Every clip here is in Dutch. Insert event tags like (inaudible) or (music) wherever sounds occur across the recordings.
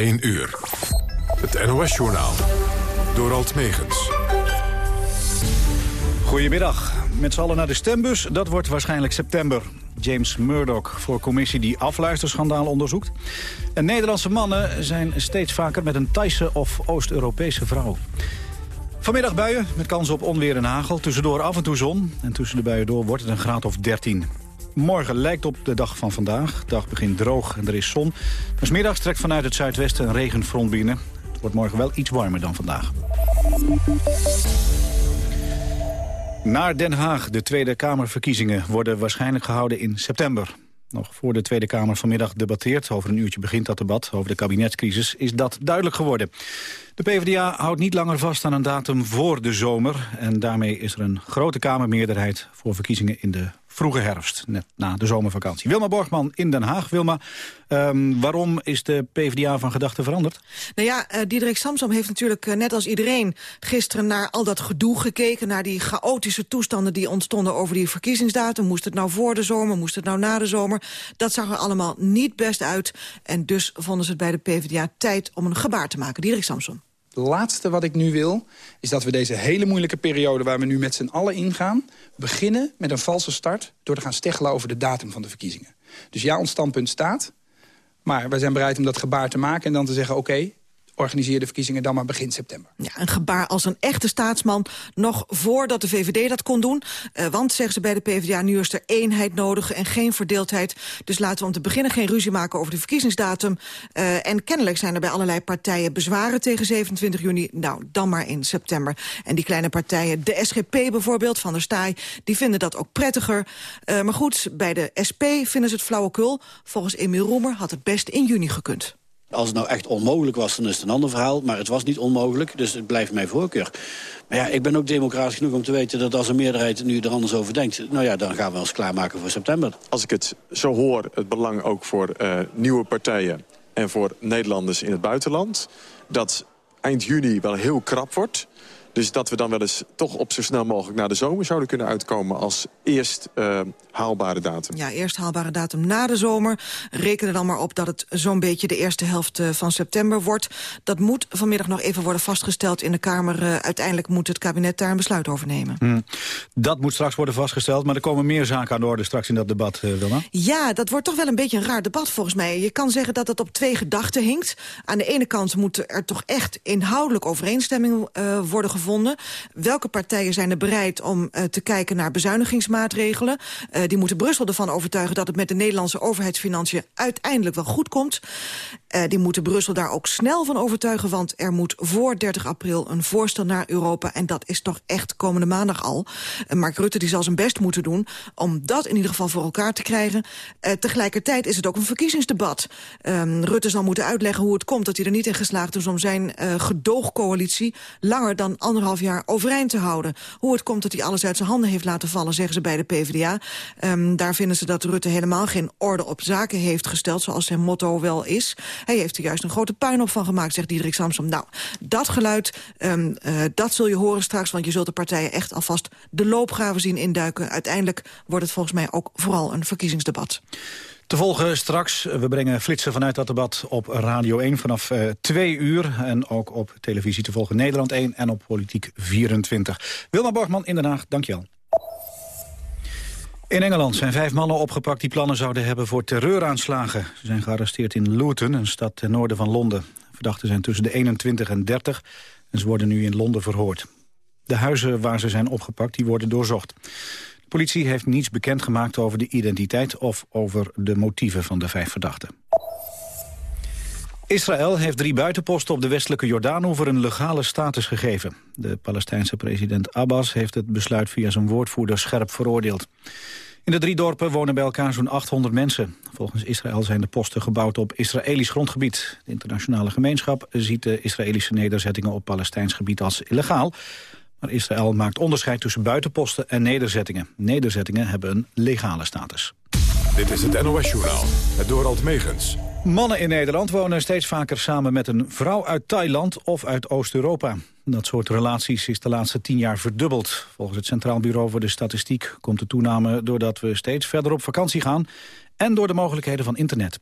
1 uur. Het NOS-journaal. Door Alt Megens. Goedemiddag. Met z'n allen naar de stembus. Dat wordt waarschijnlijk september. James Murdoch voor commissie die afluisterschandaal onderzoekt. En Nederlandse mannen zijn steeds vaker met een Thaise of Oost-Europese vrouw. Vanmiddag buien met kans op onweer en hagel. Tussendoor af en toe zon. En tussen de buien door wordt het een graad of 13. Morgen lijkt op de dag van vandaag. De dag begint droog en er is zon. Dus middags trekt vanuit het zuidwesten een regenfront binnen. Het wordt morgen wel iets warmer dan vandaag. Naar Den Haag. De Tweede Kamerverkiezingen worden waarschijnlijk gehouden in september. Nog voor de Tweede Kamer vanmiddag debatteert, over een uurtje begint dat debat over de kabinetscrisis, is dat duidelijk geworden. De PvdA houdt niet langer vast aan een datum voor de zomer en daarmee is er een grote Kamermeerderheid voor verkiezingen in de vroege herfst, net na de zomervakantie. Wilma Borgman in Den Haag. Wilma, um, waarom is de PvdA van gedachten veranderd? Nou ja, uh, Diederik Samsom heeft natuurlijk uh, net als iedereen gisteren naar al dat gedoe gekeken, naar die chaotische toestanden die ontstonden over die verkiezingsdatum. Moest het nou voor de zomer, moest het nou na de zomer? Dat zag er allemaal niet best uit en dus vonden ze het bij de PvdA tijd om een gebaar te maken. Diederik Samsom. Laatste wat ik nu wil, is dat we deze hele moeilijke periode... waar we nu met z'n allen ingaan, beginnen met een valse start... door te gaan steggelen over de datum van de verkiezingen. Dus ja, ons standpunt staat, maar wij zijn bereid om dat gebaar te maken... en dan te zeggen, oké, organiseer de verkiezingen dan maar begin september. Ja, een gebaar als een echte staatsman, nog voordat de VVD dat kon doen. Uh, want, zeggen ze bij de PvdA, nu is er eenheid nodig en geen verdeeldheid. Dus laten we om te beginnen geen ruzie maken over de verkiezingsdatum. Uh, en kennelijk zijn er bij allerlei partijen bezwaren tegen 27 juni. Nou, dan maar in september. En die kleine partijen, de SGP bijvoorbeeld, Van der Staaij... die vinden dat ook prettiger. Uh, maar goed, bij de SP vinden ze het flauwekul. Volgens Emiel Roemer had het best in juni gekund. Als het nou echt onmogelijk was, dan is het een ander verhaal. Maar het was niet onmogelijk, dus het blijft mijn voorkeur. Maar ja, ik ben ook democratisch genoeg om te weten dat als een meerderheid nu er anders over denkt... nou ja, dan gaan we ons klaarmaken voor september. Als ik het zo hoor, het belang ook voor uh, nieuwe partijen... en voor Nederlanders in het buitenland... dat eind juni wel heel krap wordt... Dus dat we dan wel eens toch op zo snel mogelijk naar de zomer zouden kunnen uitkomen... als eerst uh, haalbare datum. Ja, eerst haalbare datum na de zomer. Reken er dan maar op dat het zo'n beetje de eerste helft uh, van september wordt. Dat moet vanmiddag nog even worden vastgesteld in de Kamer. Uh, uiteindelijk moet het kabinet daar een besluit over nemen. Hmm. Dat moet straks worden vastgesteld, maar er komen meer zaken aan de orde straks in dat debat, uh, Wilma. Ja, dat wordt toch wel een beetje een raar debat volgens mij. Je kan zeggen dat het op twee gedachten hinkt. Aan de ene kant moet er toch echt inhoudelijk overeenstemming worden gevonden gevonden. Welke partijen zijn er bereid om uh, te kijken naar bezuinigingsmaatregelen? Uh, die moeten Brussel ervan overtuigen dat het met de Nederlandse overheidsfinanciën uiteindelijk wel goed komt. Uh, die moeten Brussel daar ook snel van overtuigen, want er moet voor 30 april een voorstel naar Europa. En dat is toch echt komende maandag al. Mark Rutte die zal zijn best moeten doen om dat in ieder geval voor elkaar te krijgen. tegelijkertijd is het ook een verkiezingsdebat. Um, Rutte zal moeten uitleggen hoe het komt dat hij er niet in geslaagd is om zijn gedoogcoalitie langer dan anderhalf jaar overeind te houden. Hoe het komt dat hij alles uit zijn handen heeft laten vallen, zeggen ze bij de PvdA. Um, daar vinden ze dat Rutte helemaal geen orde op zaken heeft gesteld, zoals zijn motto wel is. Hij heeft er juist een grote puinhoop van gemaakt, zegt Diederik Samsom. Nou, dat geluid, um, uh, dat zul je horen straks, want je zult de partijen echt alvast de loopgraven zien induiken. Uiteindelijk wordt het volgens mij ook vooral een verkiezingsdebat. Te volgen straks. We brengen flitsen vanuit dat debat op Radio 1 vanaf uh, twee uur. En ook op televisie te volgen Nederland 1 en op Politiek 24. Wilma Borgman in Den Haag, dankjewel. In Engeland zijn vijf mannen opgepakt die plannen zouden hebben voor terreuraanslagen. Ze zijn gearresteerd in Luton, een stad ten noorden van Londen. Verdachten zijn tussen de 21 en 30 en ze worden nu in Londen verhoord. De huizen waar ze zijn opgepakt die worden doorzocht politie heeft niets bekendgemaakt over de identiteit of over de motieven van de vijf verdachten. Israël heeft drie buitenposten op de westelijke Jordaanoever een legale status gegeven. De Palestijnse president Abbas heeft het besluit via zijn woordvoerder scherp veroordeeld. In de drie dorpen wonen bij elkaar zo'n 800 mensen. Volgens Israël zijn de posten gebouwd op Israëlisch grondgebied. De internationale gemeenschap ziet de Israëlische nederzettingen op Palestijns gebied als illegaal. Maar Israël maakt onderscheid tussen buitenposten en nederzettingen. Nederzettingen hebben een legale status. Dit is het NOS-journaal, het Dorald Megens. Mannen in Nederland wonen steeds vaker samen met een vrouw uit Thailand of uit Oost-Europa. Dat soort relaties is de laatste tien jaar verdubbeld. Volgens het Centraal Bureau voor de Statistiek komt de toename doordat we steeds verder op vakantie gaan... en door de mogelijkheden van internet.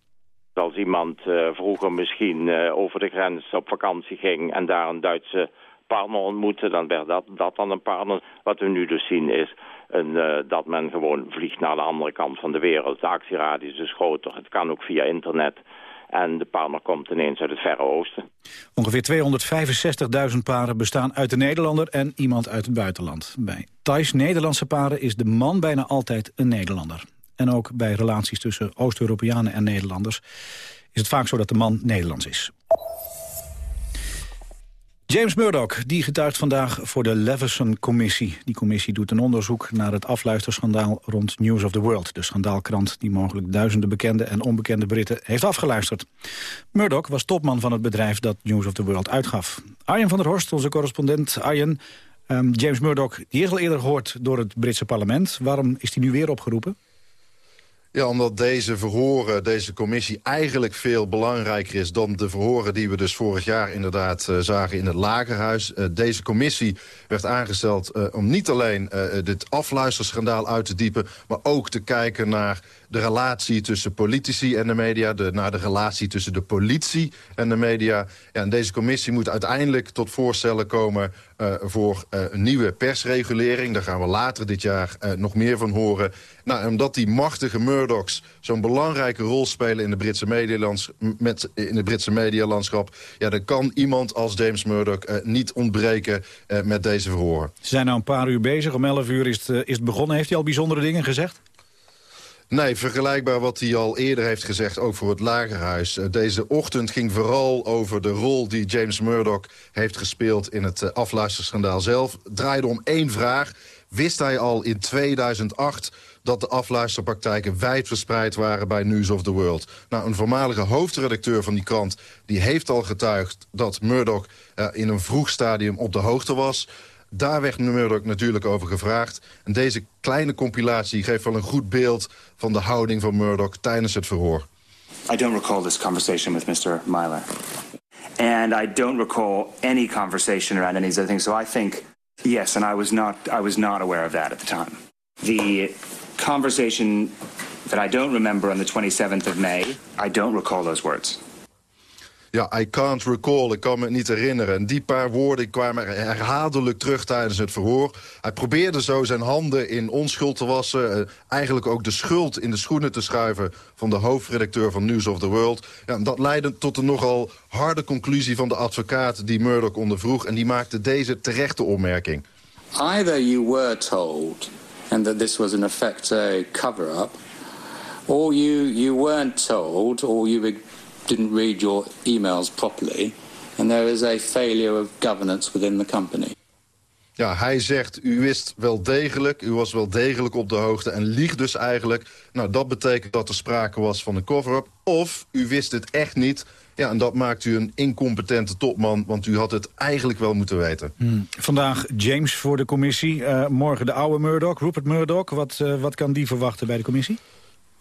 Als iemand uh, vroeger misschien uh, over de grens op vakantie ging en daar een Duitse partner ontmoette, dan werd dat, dat dan een partner. Wat we nu dus zien is een, uh, dat men gewoon vliegt naar de andere kant van de wereld. De actieradius is groter, het kan ook via internet. En de partner komt ineens uit het Verre Oosten. Ongeveer 265.000 paren bestaan uit de Nederlander en iemand uit het buitenland. Bij Thais Nederlandse paren is de man bijna altijd een Nederlander. En ook bij relaties tussen Oost-Europeanen en Nederlanders is het vaak zo dat de man Nederlands is. James Murdoch die getuigt vandaag voor de Leveson-commissie. Die commissie doet een onderzoek naar het afluisterschandaal rond News of the World. De schandaalkrant die mogelijk duizenden bekende en onbekende Britten heeft afgeluisterd. Murdoch was topman van het bedrijf dat News of the World uitgaf. Arjen van der Horst, onze correspondent. Arjen, um, James Murdoch, die is al eerder gehoord door het Britse parlement. Waarom is hij nu weer opgeroepen? Ja, omdat deze verhoren, deze commissie eigenlijk veel belangrijker is... dan de verhoren die we dus vorig jaar inderdaad uh, zagen in het Lagerhuis. Uh, deze commissie werd aangesteld uh, om niet alleen dit afluisterschandaal uit te diepen... maar ook te kijken naar de relatie tussen politici en de media... De, naar de relatie tussen de politie en de media. Ja, en deze commissie moet uiteindelijk tot voorstellen komen... Uh, voor uh, een nieuwe persregulering. Daar gaan we later dit jaar uh, nog meer van horen. Nou, omdat die machtige Murdochs zo'n belangrijke rol spelen... in, de Britse medialands, met, in het Britse medialandschap... ja, dan kan iemand als James Murdoch niet ontbreken met deze verhoren. Ze zijn nou een paar uur bezig. Om 11 uur is het, is het begonnen. Heeft hij al bijzondere dingen gezegd? Nee, vergelijkbaar wat hij al eerder heeft gezegd, ook voor het Lagerhuis. Eh, deze ochtend ging vooral over de rol die James Murdoch heeft gespeeld... in het eh, afluisterschandaal zelf. draaide om één vraag. Wist hij al in 2008 dat de afluisterpraktijken wijdverspreid waren bij News of the World. Nou, een voormalige hoofdredacteur van die krant die heeft al getuigd dat Murdoch uh, in een vroeg stadium op de hoogte was. Daar werd Murdoch natuurlijk over gevraagd. En deze kleine compilatie geeft wel een goed beeld van de houding van Murdoch tijdens het verhoor. I don't recall this conversation with Mr. Myler. And I don't recall any conversation around any of these things. So I think, yes, and I was not, I was not aware of that at the time. The conversation that I don't remember on the 27th of May, I don't recall those words. Ja, I can't recall, ik kan me niet herinneren. En die paar woorden kwamen herhaaldelijk terug tijdens het verhoor. Hij probeerde zo zijn handen in onschuld te wassen. Uh, eigenlijk ook de schuld in de schoenen te schuiven... van de hoofdredacteur van News of the World. Ja, dat leidde tot een nogal harde conclusie van de advocaat... die Murdoch ondervroeg. En die maakte deze terechte opmerking. Either you were told... and that this was in effect a cover-up... or you, you weren't told, or you didn't read your emails properly. And there is a failure of governance within the company. Ja, hij zegt, u wist wel degelijk, u was wel degelijk op de hoogte... en liegt dus eigenlijk. Nou, dat betekent dat er sprake was van een cover-up. Of u wist het echt niet. Ja, en dat maakt u een incompetente topman... want u had het eigenlijk wel moeten weten. Hmm. Vandaag James voor de commissie. Uh, morgen de oude Murdoch, Rupert Murdoch. Wat, uh, wat kan die verwachten bij de commissie?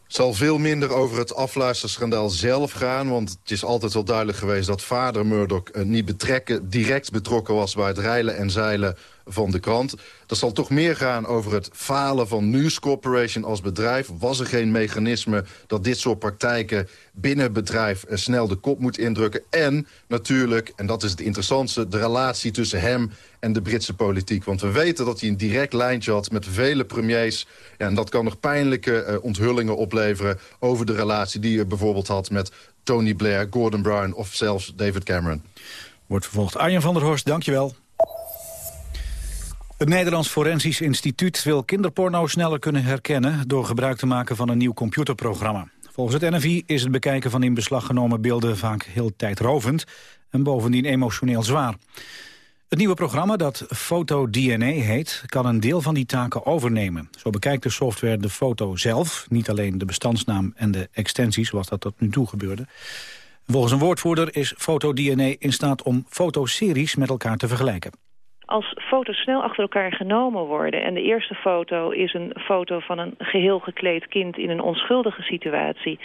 Zal veel minder over het afluisterschandaal zelf gaan. Want het is altijd wel duidelijk geweest dat vader Murdoch uh, niet betrekken, direct betrokken was bij het reilen en zeilen van de krant. Dat zal toch meer gaan over het falen van News Corporation als bedrijf. Was er geen mechanisme dat dit soort praktijken binnen het bedrijf eh, snel de kop moet indrukken. En natuurlijk, en dat is het interessantste, de relatie tussen hem en de Britse politiek. Want we weten dat hij een direct lijntje had met vele premiers. En dat kan nog pijnlijke uh, onthullingen opleveren over de relatie die hij bijvoorbeeld had met Tony Blair, Gordon Brown of zelfs David Cameron. Wordt vervolgd. Arjen van der Horst, dankjewel. Het Nederlands Forensisch Instituut wil kinderporno sneller kunnen herkennen... door gebruik te maken van een nieuw computerprogramma. Volgens het NFI is het bekijken van in beslag genomen beelden vaak heel tijdrovend... en bovendien emotioneel zwaar. Het nieuwe programma, dat FotoDNA heet, kan een deel van die taken overnemen. Zo bekijkt de software de foto zelf, niet alleen de bestandsnaam en de extensies... zoals dat tot nu toe gebeurde. Volgens een woordvoerder is FotoDNA in staat om fotoseries met elkaar te vergelijken als foto's snel achter elkaar genomen worden... en de eerste foto is een foto van een geheel gekleed kind in een onschuldige situatie...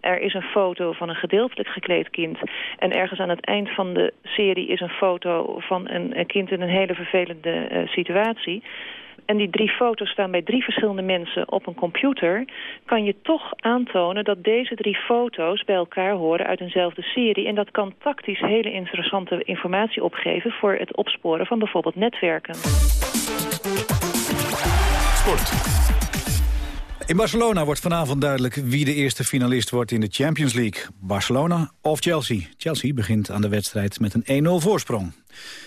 er is een foto van een gedeeltelijk gekleed kind... en ergens aan het eind van de serie is een foto van een, kind in een hele vervelende uh, situatie en die drie foto's staan bij drie verschillende mensen op een computer... kan je toch aantonen dat deze drie foto's bij elkaar horen uit eenzelfde serie. En dat kan tactisch hele interessante informatie opgeven... voor het opsporen van bijvoorbeeld netwerken. Sport. In Barcelona wordt vanavond duidelijk wie de eerste finalist wordt in de Champions League. Barcelona of Chelsea. Chelsea begint aan de wedstrijd met een 1-0 voorsprong.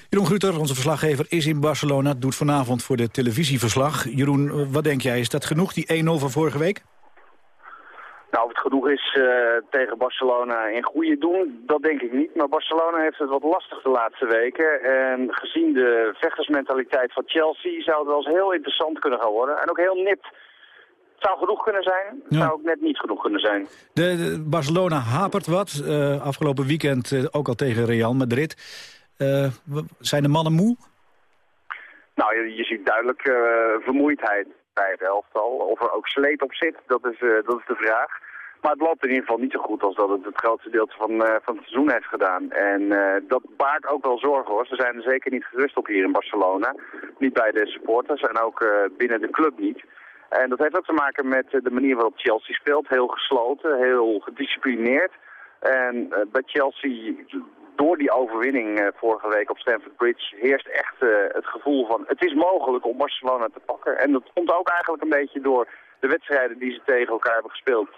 Jeroen Gruter, onze verslaggever, is in Barcelona. Doet vanavond voor de televisieverslag. Jeroen, wat denk jij? Is dat genoeg, die 1-0 van vorige week? Nou, of het genoeg is uh, tegen Barcelona in goede doen, dat denk ik niet. Maar Barcelona heeft het wat lastig de laatste weken. En gezien de vechtersmentaliteit van Chelsea zou het wel eens heel interessant kunnen gaan worden. En ook heel nipt. Het zou genoeg kunnen zijn, het zou ook net niet genoeg kunnen zijn. De, Barcelona hapert wat. Uh, afgelopen weekend uh, ook al tegen Real Madrid. Uh, zijn de mannen moe? Nou, je, ziet duidelijk vermoeidheid bij het elftal. Of er ook sleet op zit, dat is, dat is de vraag. Maar het loopt in ieder geval niet zo goed als dat het het grootste deel van, van het seizoen heeft gedaan. En dat baart ook wel zorgen hoor. Ze zijn er zeker niet gerust op hier in Barcelona. Niet bij de supporters en ook binnen de club niet. En dat heeft ook te maken met de manier waarop Chelsea speelt. Heel gesloten, heel gedisciplineerd. En bij Chelsea, door die overwinning uh, vorige week op Stamford Bridge, heerst echt uh, het gevoel van het is mogelijk om Barcelona te pakken. En dat komt ook eigenlijk een beetje door de wedstrijden die ze tegen elkaar hebben gespeeld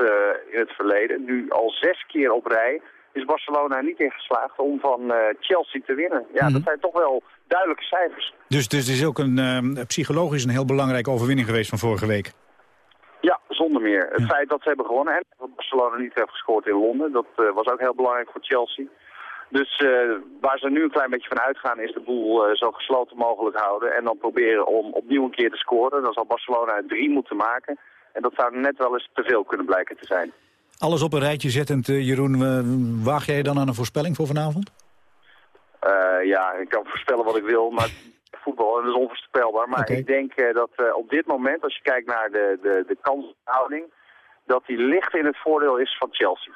in het verleden. Nu al zes keer op rij is Barcelona niet in geslaagd om van Chelsea te winnen. Ja, Mhm. dat zijn toch wel duidelijke cijfers. Dus, dus het is ook een, uh, psychologisch een heel belangrijke overwinning geweest van vorige week. Ja, zonder meer. Het feit dat ze hebben gewonnen en dat Barcelona niet heeft gescoord in Londen, dat uh, was ook heel belangrijk voor Chelsea. Dus uh, waar ze nu een klein beetje van uitgaan is de boel uh, zo gesloten mogelijk houden. En dan proberen om opnieuw een keer te scoren. Dan zal Barcelona drie moeten maken. En dat zou net wel eens te veel kunnen blijken te zijn. Alles op een rijtje zettend, Jeroen. waag jij dan aan een voorspelling voor vanavond? Uh, ja, ik kan voorspellen wat ik wil, maar (laughs) voetbal is onvoorspelbaar. Maar okay. ik denk uh, dat uh, op dit moment, als je kijkt naar de, de, de kanshouding, dat die licht in het voordeel is van Chelsea.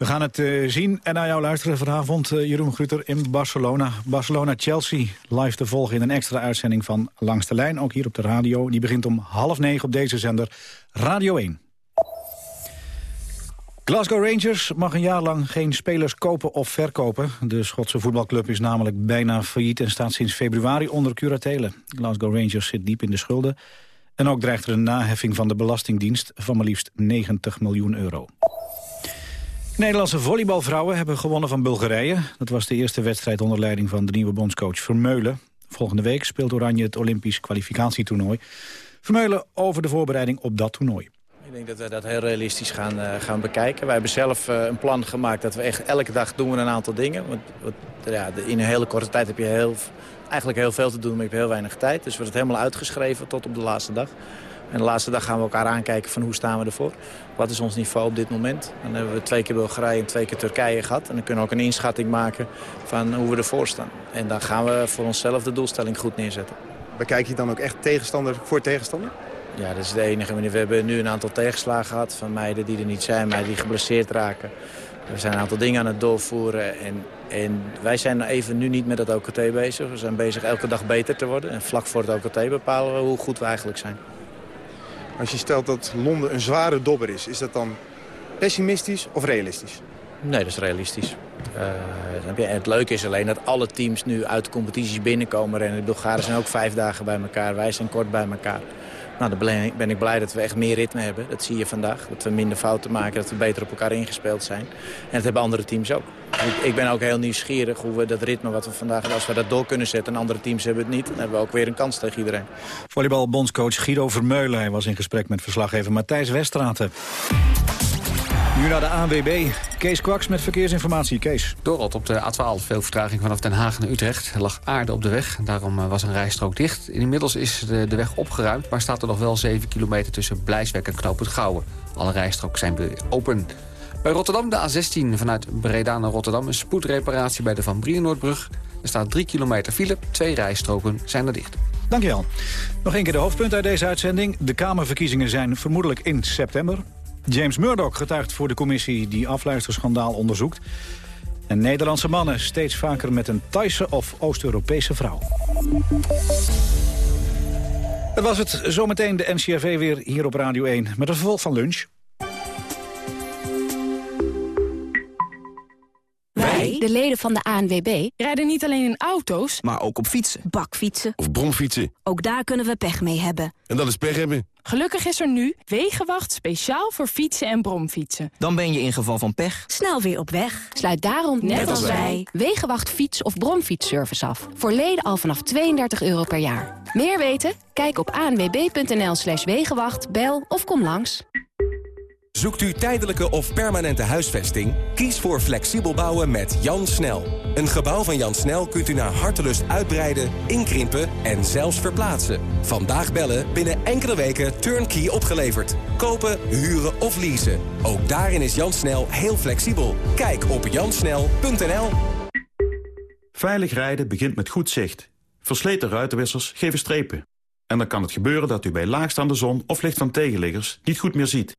We gaan het uh, zien en naar jou luisteren vanavond, Jeroen Grutter, in Barcelona. Barcelona-Chelsea live te volgen in een extra uitzending van Langs de Lijn, ook hier op de radio. Die begint om half negen op deze zender Radio 1. Glasgow Rangers mag een jaar lang geen spelers kopen of verkopen. De Schotse voetbalclub is namelijk bijna failliet... en staat sinds februari onder curatele. Glasgow Rangers zit diep in de schulden. En ook dreigt er een naheffing van de Belastingdienst... van maar liefst 90 miljoen euro. Nederlandse volleybalvrouwen hebben gewonnen van Bulgarije. Dat was de eerste wedstrijd onder leiding van de nieuwe bondscoach Vermeulen. Volgende week speelt Oranje het Olympisch kwalificatietoernooi. Vermeulen over de voorbereiding op dat toernooi. Ik denk dat we dat heel realistisch gaan, uh, gaan bekijken. Wij hebben zelf uh, een plan gemaakt dat we echt elke dag doen we een aantal dingen. Want, want ja, in een hele korte tijd heb je heel, eigenlijk heel veel te doen, maar je hebt heel weinig tijd. Dus we hebben het helemaal uitgeschreven tot op de laatste dag. En de laatste dag gaan we elkaar aankijken van hoe staan we ervoor. Wat is ons niveau op dit moment? Dan hebben we twee keer Bulgarije en twee keer Turkije gehad. En dan kunnen we ook een inschatting maken van hoe we ervoor staan. En dan gaan we voor onszelf de doelstelling goed neerzetten. Bekijk je dan ook echt tegenstander voor tegenstander? Ja, dat is de enige manier. We hebben nu een aantal tegenslagen gehad van meiden die er niet zijn, meiden die geblesseerd raken. We zijn een aantal dingen aan het doorvoeren en, en wij zijn even nu niet met het OKT bezig. We zijn bezig elke dag beter te worden en vlak voor het OKT bepalen we hoe goed we eigenlijk zijn. Als je stelt dat Londen een zware dobber is, is dat dan pessimistisch of realistisch? Nee, dat is realistisch. Uh, het leuke is alleen dat alle teams nu uit de competities binnenkomen. En de Bulgaren zijn ook vijf dagen bij elkaar, wij zijn kort bij elkaar. Nou, dan ben ik blij dat we echt meer ritme hebben. Dat zie je vandaag. Dat we minder fouten maken, dat we beter op elkaar ingespeeld zijn. En dat hebben andere teams ook. Ik, ben ook heel nieuwsgierig hoe we dat ritme wat we vandaag... als we dat door kunnen zetten en andere teams hebben het niet... dan hebben we ook weer een kans tegen iedereen. Volleybalbondscoach Guido Vermeulen. Was in gesprek met verslaggever Matthijs Westraten. Nu naar de ANWB. Kees Kwaks met verkeersinformatie. Kees. Dorot op de A12. Veel vertraging vanaf Den Haag naar Utrecht. Er lag aarde op de weg. Daarom was een rijstrook dicht. Inmiddels is de, de weg opgeruimd. Maar staat er nog wel 7 kilometer tussen Blijswijk en Knoop het Gouwen. Alle rijstroken zijn weer open. Bij Rotterdam de A16 vanuit Breda naar Rotterdam. Een spoedreparatie bij de Van Brienoordbrug. Er staat 3 kilometer file. Twee rijstroken zijn er dicht. Dankjewel. Nog één keer de hoofdpunt uit deze uitzending. De Kamerverkiezingen zijn vermoedelijk in september. James Murdoch getuigt voor de commissie die afluisterschandaal onderzoekt. En Nederlandse mannen steeds vaker met een Thaise of Oost-Europese vrouw. Dat was het. Zometeen de NCRV weer hier op Radio 1 met een vervolg van lunch. Wij, de leden van de ANWB, rijden niet alleen in auto's, maar ook op fietsen. Bakfietsen. Of bromfietsen. Ook daar kunnen we pech mee hebben. En dat is pech hebben. Gelukkig is er nu Wegenwacht speciaal voor fietsen en bromfietsen. Dan ben je in geval van pech snel weer op weg. Sluit daarom, net, net als wij, Wegenwacht fiets- of bromfietsservice af. Voor leden al vanaf 32 euro per jaar. Meer weten? Kijk op anwb.nl slash wegenwacht, bel of kom langs. Zoekt u tijdelijke of permanente huisvesting? Kies voor flexibel bouwen met Jan Snel. Een gebouw van Jan Snel kunt u naar hartelust uitbreiden, inkrimpen en zelfs verplaatsen. Vandaag bellen, binnen enkele weken turnkey opgeleverd. Kopen, huren of leasen. Ook daarin is Jan Snel heel flexibel. Kijk op jansnel.nl Veilig rijden begint met goed zicht. Versleten ruitenwissers geven strepen. En dan kan het gebeuren dat u bij laagstaande zon of licht van tegenliggers niet goed meer ziet.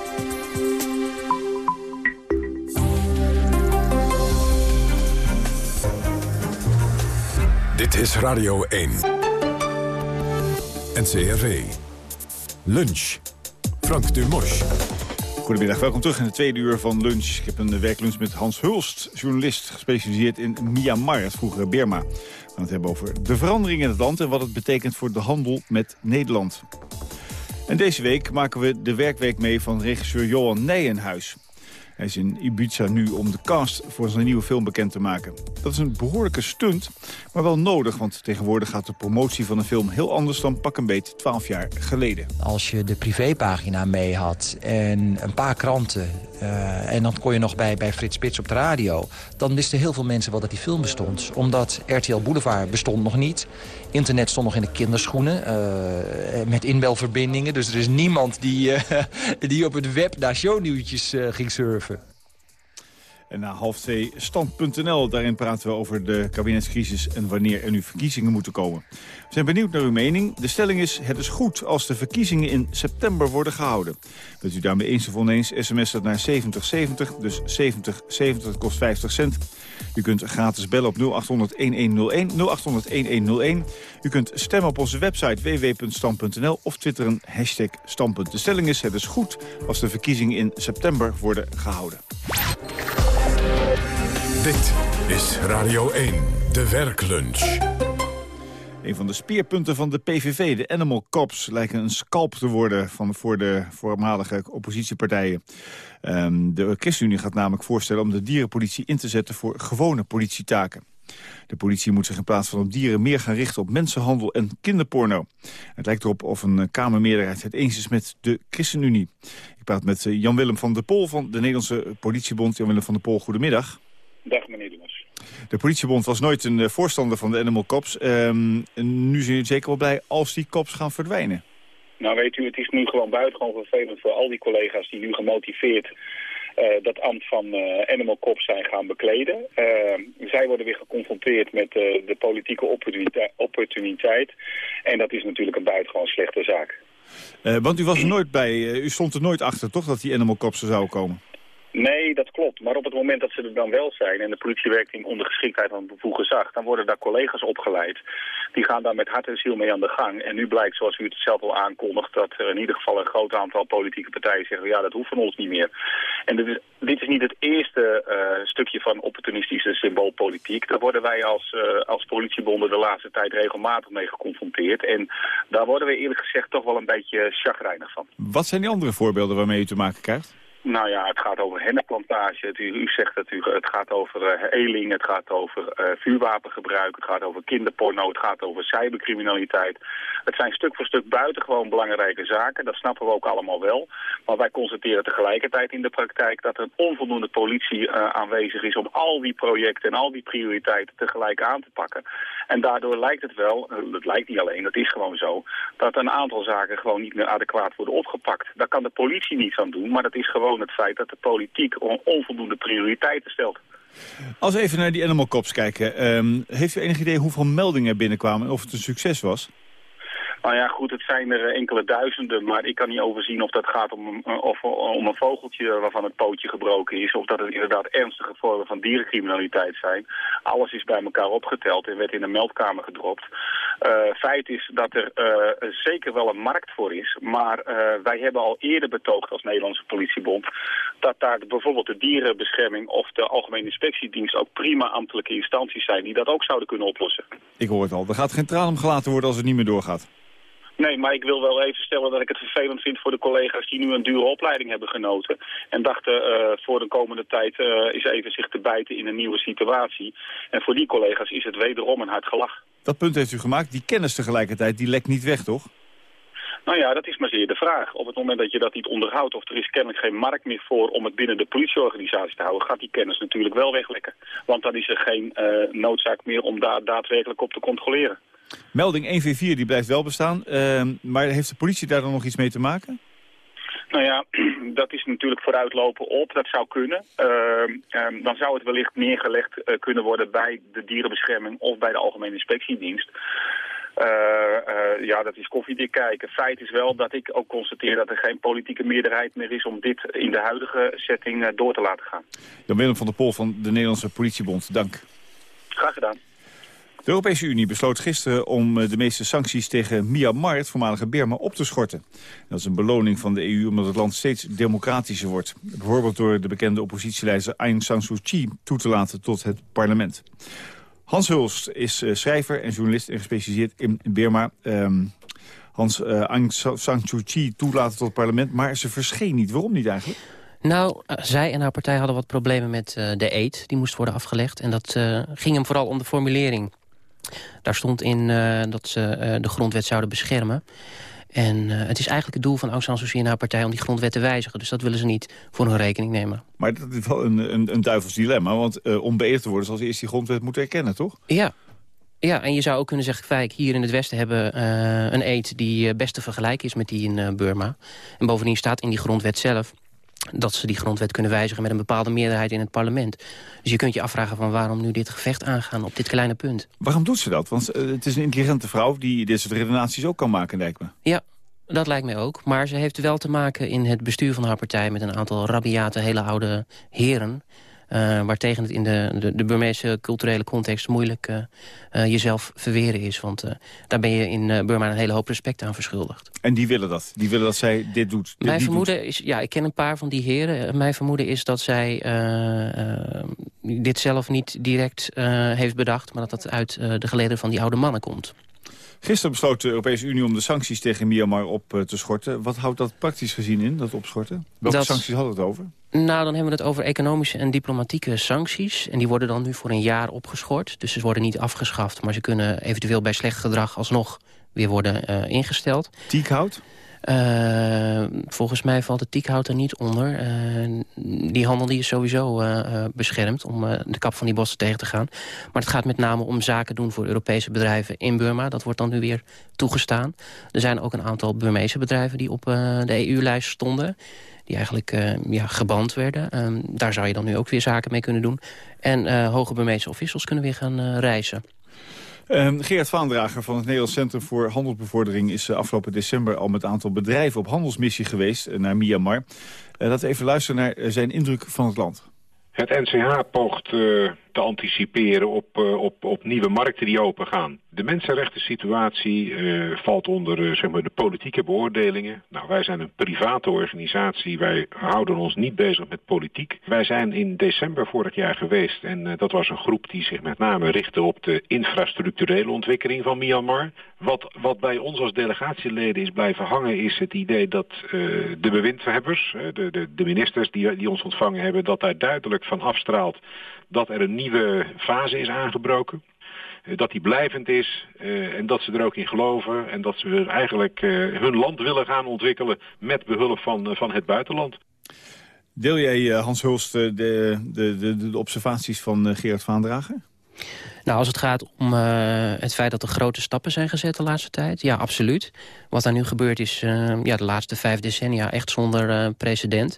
Dit is Radio 1. NCRV. Lunch. Frank Dumos. Goedemiddag, welkom terug in de tweede uur van lunch. Ik heb een werklunch met Hans Hulst, journalist gespecialiseerd in Myanmar, het vroegere Burma. We gaan het hebben over de verandering in het land en wat het betekent voor de handel met Nederland. En deze week maken we de werkweek mee van regisseur Johan Nijenhuis. Hij is in Ibiza nu om de cast voor zijn nieuwe film bekend te maken. Dat is een behoorlijke stunt, maar wel nodig... want tegenwoordig gaat de promotie van een film heel anders dan pak een beet 12 jaar geleden. Als je de privépagina mee had en een paar kranten... Uh, en dan kon je nog bij, bij Frits Spits op de radio... dan wisten heel veel mensen wel dat die film bestond. Omdat RTL Boulevard bestond nog niet. Internet stond nog in de kinderschoenen. Uh, met inbelverbindingen. Dus er is niemand die, (laughs) die op het web naar shownieuwtjes ging surfen. En na half twee stand.nl, daarin praten we over de kabinetscrisis en wanneer er nu verkiezingen moeten komen. We zijn benieuwd naar uw mening. De stelling is, het is goed als de verkiezingen in september worden gehouden. Bent u daarmee eens of oneens, sms dat naar 7070, dus 7070 kost 50 cent. U kunt gratis bellen op 0800-1101, 0800-1101. U kunt stemmen op onze website www.stand.nl of twitteren hashtag standpunt. De stelling is, het is goed als de verkiezingen in september worden gehouden. Dit is Radio 1, de werklunch. Een van de speerpunten van de PVV, de Animal Cops, lijken een scalp te worden van, voor de voormalige oppositiepartijen. Um, de ChristenUnie gaat namelijk voorstellen om de dierenpolitie in te zetten voor gewone politietaken. De politie moet zich in plaats van op dieren meer gaan richten op mensenhandel en kinderporno. Het lijkt erop of een Kamermeerderheid het eens is met de ChristenUnie. Ik praat met Jan-Willem van der Pol van de Nederlandse politiebond. Jan-Willem van der Pol, goedemiddag. Dag meneer Dumas. De politiebond was nooit een voorstander van de Animal Cops. Um, nu zijn jullie zeker wel blij als die cops gaan verdwijnen. Nou weet u, het is nu gewoon buitengewoon vervelend voor al die collega's die nu gemotiveerd uh, dat ambt van uh, animal cops zijn gaan bekleden. Uh, zij worden weer geconfronteerd met de politieke opportuniteit, opportuniteit. En dat is natuurlijk een buitengewoon slechte zaak. want u was er nooit bij, u stond er nooit achter toch dat die animal cops er zouden komen? Nee, dat klopt. Maar op het moment dat ze er dan wel zijn... en de politie werkt in ondergeschiktheid van bevoegd gezag... dan worden daar collega's opgeleid. Die gaan daar met hart en ziel mee aan de gang. En nu blijkt, zoals u het zelf al aankondigt... dat er in ieder geval een groot aantal politieke partijen zeggen... ja, dat hoeft van ons niet meer. En dit is, niet het eerste uh, stukje van opportunistische symboolpolitiek. Daar worden wij als, uh, als politiebonden de laatste tijd regelmatig mee geconfronteerd. En daar worden we eerlijk gezegd toch wel een beetje chagrijnig van. Wat zijn die andere voorbeelden waarmee u te maken krijgt? Nou ja, het gaat over hennepplantage. U, u zegt het, u, het gaat over uh, eling, het gaat over uh, vuurwapengebruik, het gaat over kinderporno, het gaat over cybercriminaliteit. Het zijn stuk voor stuk buitengewoon belangrijke zaken, dat snappen we ook allemaal wel. Maar wij constateren tegelijkertijd in de praktijk dat er een onvoldoende politie uh, aanwezig is om al die projecten en al die prioriteiten tegelijk aan te pakken. En daardoor lijkt het wel, het lijkt niet alleen, het is gewoon zo, dat een aantal zaken gewoon niet meer adequaat worden opgepakt. Daar kan de politie niets aan doen, maar dat is gewoon gewoon het feit dat de politiek on- onvoldoende prioriteiten stelt. Als we even naar die Animal Cops kijken. ehm, heeft u enig idee hoeveel meldingen binnenkwamen en of het een succes was? Nou ja, goed, het zijn er eh, enkele duizenden, maar ik kan niet overzien of dat gaat om een, eh, of, om een vogeltje waarvan het pootje gebroken is, of dat het inderdaad ernstige vormen van dierencriminaliteit zijn. Alles is bij elkaar opgeteld en werd in een meldkamer gedropt. Eh, feit is dat er eh, zeker wel een markt voor is, maar eh, wij hebben al eerder betoogd als Nederlandse politiebond dat daar de- bijvoorbeeld de dierenbescherming of de Algemene Inspectiedienst ook prima ambtelijke instanties zijn die dat ook zouden kunnen oplossen. Ik hoor het al. Er gaat geen traan om gelaten worden als het niet meer doorgaat. Nee, maar ik wil wel even stellen dat ik het vervelend vind voor de collega's die nu een dure opleiding hebben genoten. En dachten eh, voor de komende tijd eh eens even zich te bijten in een nieuwe situatie. En voor die collega's is het wederom een hard gelach. Dat punt heeft u gemaakt. Die kennis tegelijkertijd, die lekt niet weg, toch? Nou ja, dat is maar zeer de vraag. Op het moment dat je dat niet onderhoudt of er is kennelijk geen markt meer voor om het binnen de politieorganisatie te houden, gaat die kennis natuurlijk wel weglekken. Want dan is er geen eh, noodzaak meer om daar daadwerkelijk op te controleren. Melding 144 die blijft wel bestaan. ehm, maar heeft de politie daar dan nog iets mee te maken? Nou ja, (clears throat) dat is natuurlijk vooruitlopen op. Dat zou kunnen. Ehm, ehm, dan zou het wellicht neergelegd eh, kunnen worden bij de dierenbescherming of bij de Algemene Inspectiedienst. Eh, eh, ja, dat is koffiedik kijken. Feit is wel dat ik ook constateer dat er geen politieke meerderheid meer is om dit in de huidige setting door te laten gaan. Jan-Willem van der Pol van de Nederlandse Politiebond, dank. Graag gedaan. De Europese Unie besloot gisteren om eh, de meeste sancties tegen Myanmar, het voormalige Burma, op te schorten. Dat is een beloning van de EU omdat het land steeds democratischer wordt. Bijvoorbeeld door de bekende oppositieleider Aung San Suu Kyi toe te laten tot het parlement. Hans Hulst is eh, schrijver en journalist en gespecialiseerd in Burma. Ehm, Hans, eh, Aung San Suu Kyi toelaten tot het parlement, maar ze verscheen niet. Waarom niet eigenlijk? Nou, zij en haar partij hadden wat problemen met de eed. Die moest worden afgelegd. En dat ging hem vooral om de formulering. Daar stond in eh, dat ze eh, de grondwet zouden beschermen. En eh, het is eigenlijk het doel van Aung San Suu Kyi en haar partij... om die grondwet te wijzigen. Dus dat willen ze niet voor hun rekening nemen. Maar dat is wel een, een, een duivels dilemma. Want eh, om beëdigd te worden zal ze eerst die grondwet moeten erkennen, toch? Ja. Ja, en je zou ook kunnen zeggen, kijk, hier in het Westen hebben eh, een eed die best te vergelijken is met die in Burma. En bovendien staat in die grondwet zelf dat ze die grondwet kunnen wijzigen met een bepaalde meerderheid in het parlement. Dus je kunt je afvragen van waarom nu dit gevecht aangaan op dit kleine punt. Waarom doet ze dat? Want eh, het is een intelligente vrouw die dit soort redenaties ook kan maken, lijkt me. Ja, dat lijkt mij ook. Maar ze heeft wel te maken in het bestuur van haar partij... met een aantal rabiate, hele oude heren... Uh, waartegen het in de, de, de Burmeese culturele context moeilijk uh, uh, jezelf verweren is. Want daar ben je in Burma een hele hoop respect aan verschuldigd. En die willen dat? Die willen dat zij dit doet? Dit Mijn vermoeden doet. is, ja, ik ken een paar van die heren. Mijn vermoeden is dat zij dit zelf niet direct heeft bedacht... maar dat dat uit de geleden van die oude mannen komt. Gisteren besloot de Europese Unie om de sancties tegen Myanmar op uh, te schorten. Wat houdt dat praktisch gezien in, dat opschorten? Welke dat, sancties hadden we het over? Nou, dan hebben we het over economische en diplomatieke sancties. En die worden dan nu voor een jaar opgeschort. Dus ze worden niet afgeschaft, maar ze kunnen eventueel bij slecht gedrag alsnog weer worden uh, ingesteld. Tiekhout? Uh, volgens mij valt het tiekhout er niet onder. Uh, die handel die is sowieso uh, beschermd om de kap van die bossen tegen te gaan. Maar het gaat met name om zaken doen voor Europese bedrijven in Burma. Dat wordt dan nu weer toegestaan. Er zijn ook een aantal Burmeese bedrijven die op de EU-lijst stonden. Die eigenlijk ja, geband werden. Um, daar zou je dan nu ook weer zaken mee kunnen doen. En hoge Burmeese officials kunnen weer gaan reizen. Um, Gerard Vaandrager van het Nederlands Centrum voor Handelsbevordering... is uh, afgelopen december al met een aantal bedrijven op handelsmissie geweest uh, naar Myanmar. Uh, laten we even luisteren naar zijn indruk van het land. Het NCH poogt te anticiperen op, op, op nieuwe markten die opengaan. De mensenrechten situatie uh, valt onder uh, zeg maar de politieke beoordelingen. Nou, wij zijn een private organisatie. Wij houden ons niet bezig met politiek. Wij zijn in december vorig jaar geweest. En dat was een groep die zich met name richtte op de infrastructurele ontwikkeling van Myanmar. Wat, wat bij ons als delegatieleden is blijven hangen is het idee dat de bewindhebbers, de, de, de ministers die, die ons ontvangen hebben, dat daar duidelijk van afstraalt dat er een nieuwe fase is aangebroken dat die blijvend is uh, en dat ze er ook in geloven en dat ze eigenlijk uh, hun land willen gaan ontwikkelen met behulp van, van het buitenland. Deel jij, Hans Hulst, de, de, de, de observaties van Gerard Vaandrager? Nou, als het gaat om uh, het feit dat er grote stappen zijn gezet de laatste tijd... ja, absoluut. Wat er nu gebeurt is uh, ja, de laatste vijf decennia echt zonder uh, precedent.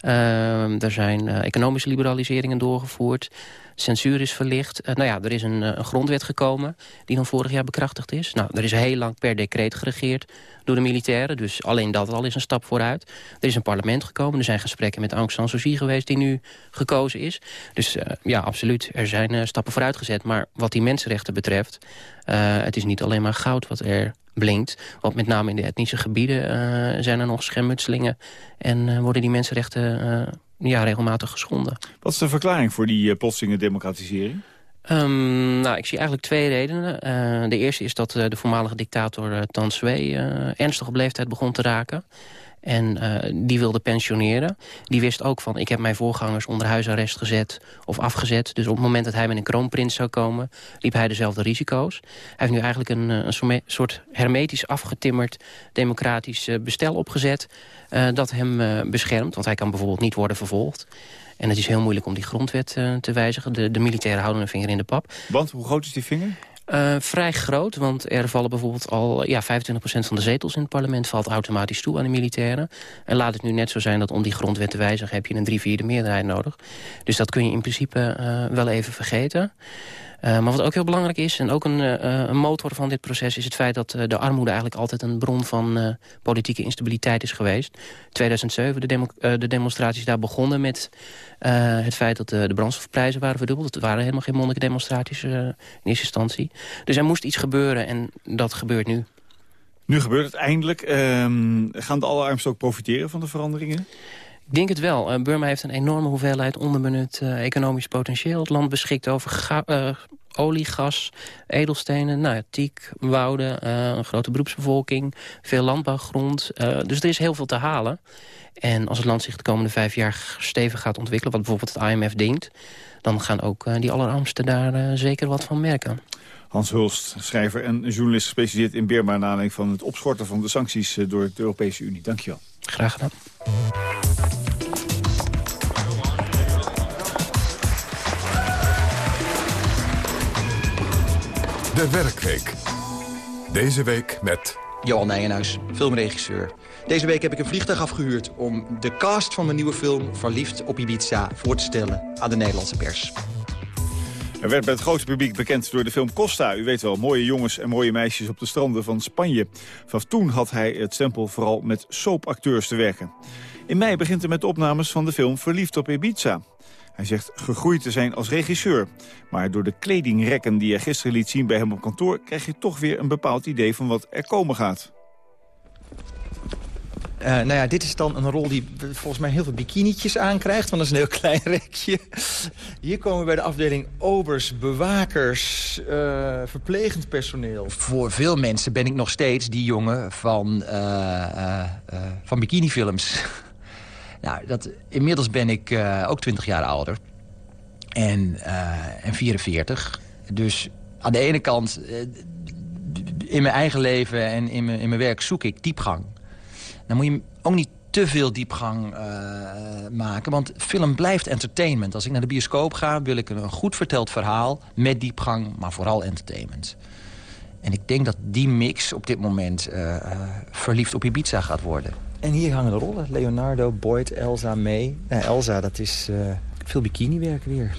er zijn economische liberaliseringen doorgevoerd censuur is verlicht. Uh, nou ja, er is een, een, grondwet gekomen die dan vorig jaar bekrachtigd is. Nou, er is heel lang per decreet geregeerd door de militairen. Dus alleen dat al is een stap vooruit. Er is een parlement gekomen. Er zijn gesprekken met Aung San Suu Kyi geweest die nu gekozen is. Dus uh, ja, absoluut. Er zijn stappen vooruit gezet. Maar wat die mensenrechten betreft... het is niet alleen maar goud wat er blinkt. Want met name in de etnische gebieden zijn er nog schermutselingen... en worden die mensenrechten ja, regelmatig geschonden. Wat is de verklaring voor die uh, plotselinge democratisering? Um, nou, ik zie eigenlijk twee redenen. Uh, de eerste is dat uh, de voormalige dictator Tan Swe ernstig op leeftijd begon te raken. En die wilde pensioneren. Die wist ook van, ik heb mijn voorgangers onder huisarrest gezet of afgezet. Dus op het moment dat hij met een kroonprins zou komen, liep hij dezelfde risico's. Hij heeft nu eigenlijk een, een soort hermetisch afgetimmerd democratisch bestel opgezet. dat hem beschermt, want hij kan bijvoorbeeld niet worden vervolgd. En het is heel moeilijk om die grondwet te wijzigen. De, de militairen houden een vinger in de pap. Want, hoe groot is die vinger? Uh, vrij groot, want er vallen bijvoorbeeld al... ja, 25% van de zetels in het parlement valt automatisch toe aan de militairen. En laat het nu net zo zijn dat om die grondwet te wijzigen... heb je een drie vierde meerderheid nodig. Dus dat kun je in principe uh, wel even vergeten. Uh, maar wat ook heel belangrijk is, en ook een, uh, een, motor van dit proces... is het feit dat de armoede eigenlijk altijd een bron van politieke instabiliteit is geweest. 2007, de, de demonstraties daar begonnen met het feit dat de brandstofprijzen waren verdubbeld. Het waren helemaal geen monniken demonstraties in eerste instantie. Dus er moest iets gebeuren en dat gebeurt nu. Nu gebeurt het eindelijk. Ehm, gaan de allerarmsten ook profiteren van de veranderingen? Ik denk het wel. Uh, Burma heeft een enorme hoeveelheid onderbenut uh, economisch potentieel. Het land beschikt over uh, olie, gas, edelstenen, nou ja, tiek, wouden, een grote beroepsbevolking, veel landbouwgrond. dus er is heel veel te halen. En als het land zich de komende vijf jaar stevig gaat ontwikkelen... wat bijvoorbeeld het IMF denkt... dan gaan ook die allerarmsten daar zeker wat van merken. Hans Hulst, schrijver en journalist gespecialiseerd in Burma... na aanleiding van het opschorten van de sancties door de Europese Unie. Dank je wel. Graag gedaan. De Werkweek. Deze week met... Johan Nijenhuis, filmregisseur. Deze week heb ik een vliegtuig afgehuurd om de cast van mijn nieuwe film... Verliefd op Ibiza voor te stellen aan de Nederlandse pers. Hij werd bij het grote publiek bekend door de film Costa. U weet wel, mooie jongens en mooie meisjes op de stranden van Spanje. Vanaf toen had hij het stempel vooral met soapacteurs te werken. In mei begint hij met opnames van de film Verliefd op Ibiza. Hij zegt gegroeid te zijn als regisseur. Maar door de kledingrekken die hij gisteren liet zien bij hem op kantoor... krijg je toch weer een bepaald idee van wat er komen gaat. Uh, nou ja, dit is dan een rol die volgens mij heel veel bikinietjes aankrijgt. Want dat is een heel (laughs) klein rekje. Hier komen we bij de afdeling obers, bewakers, uh, verplegend personeel. Voor veel mensen ben ik nog steeds die jongen van, uh, van bikinifilms. (laughs) nou, dat, inmiddels ben ik ook 20 jaar ouder. En, en 44. Dus aan de ene kant, in mijn eigen leven en in mijn, in mijn werk zoek ik diepgang. Dan moet je ook niet te veel diepgang uh, maken. Want film blijft entertainment. Als ik naar de bioscoop ga, wil ik een goed verteld verhaal... met diepgang, maar vooral entertainment. En ik denk dat die mix op dit moment uh, verliefd op Ibiza gaat worden. En hier hangen de rollen. Leonardo, Boyd, Elsa, May. Nou, Elsa, dat is veel bikiniwerk weer.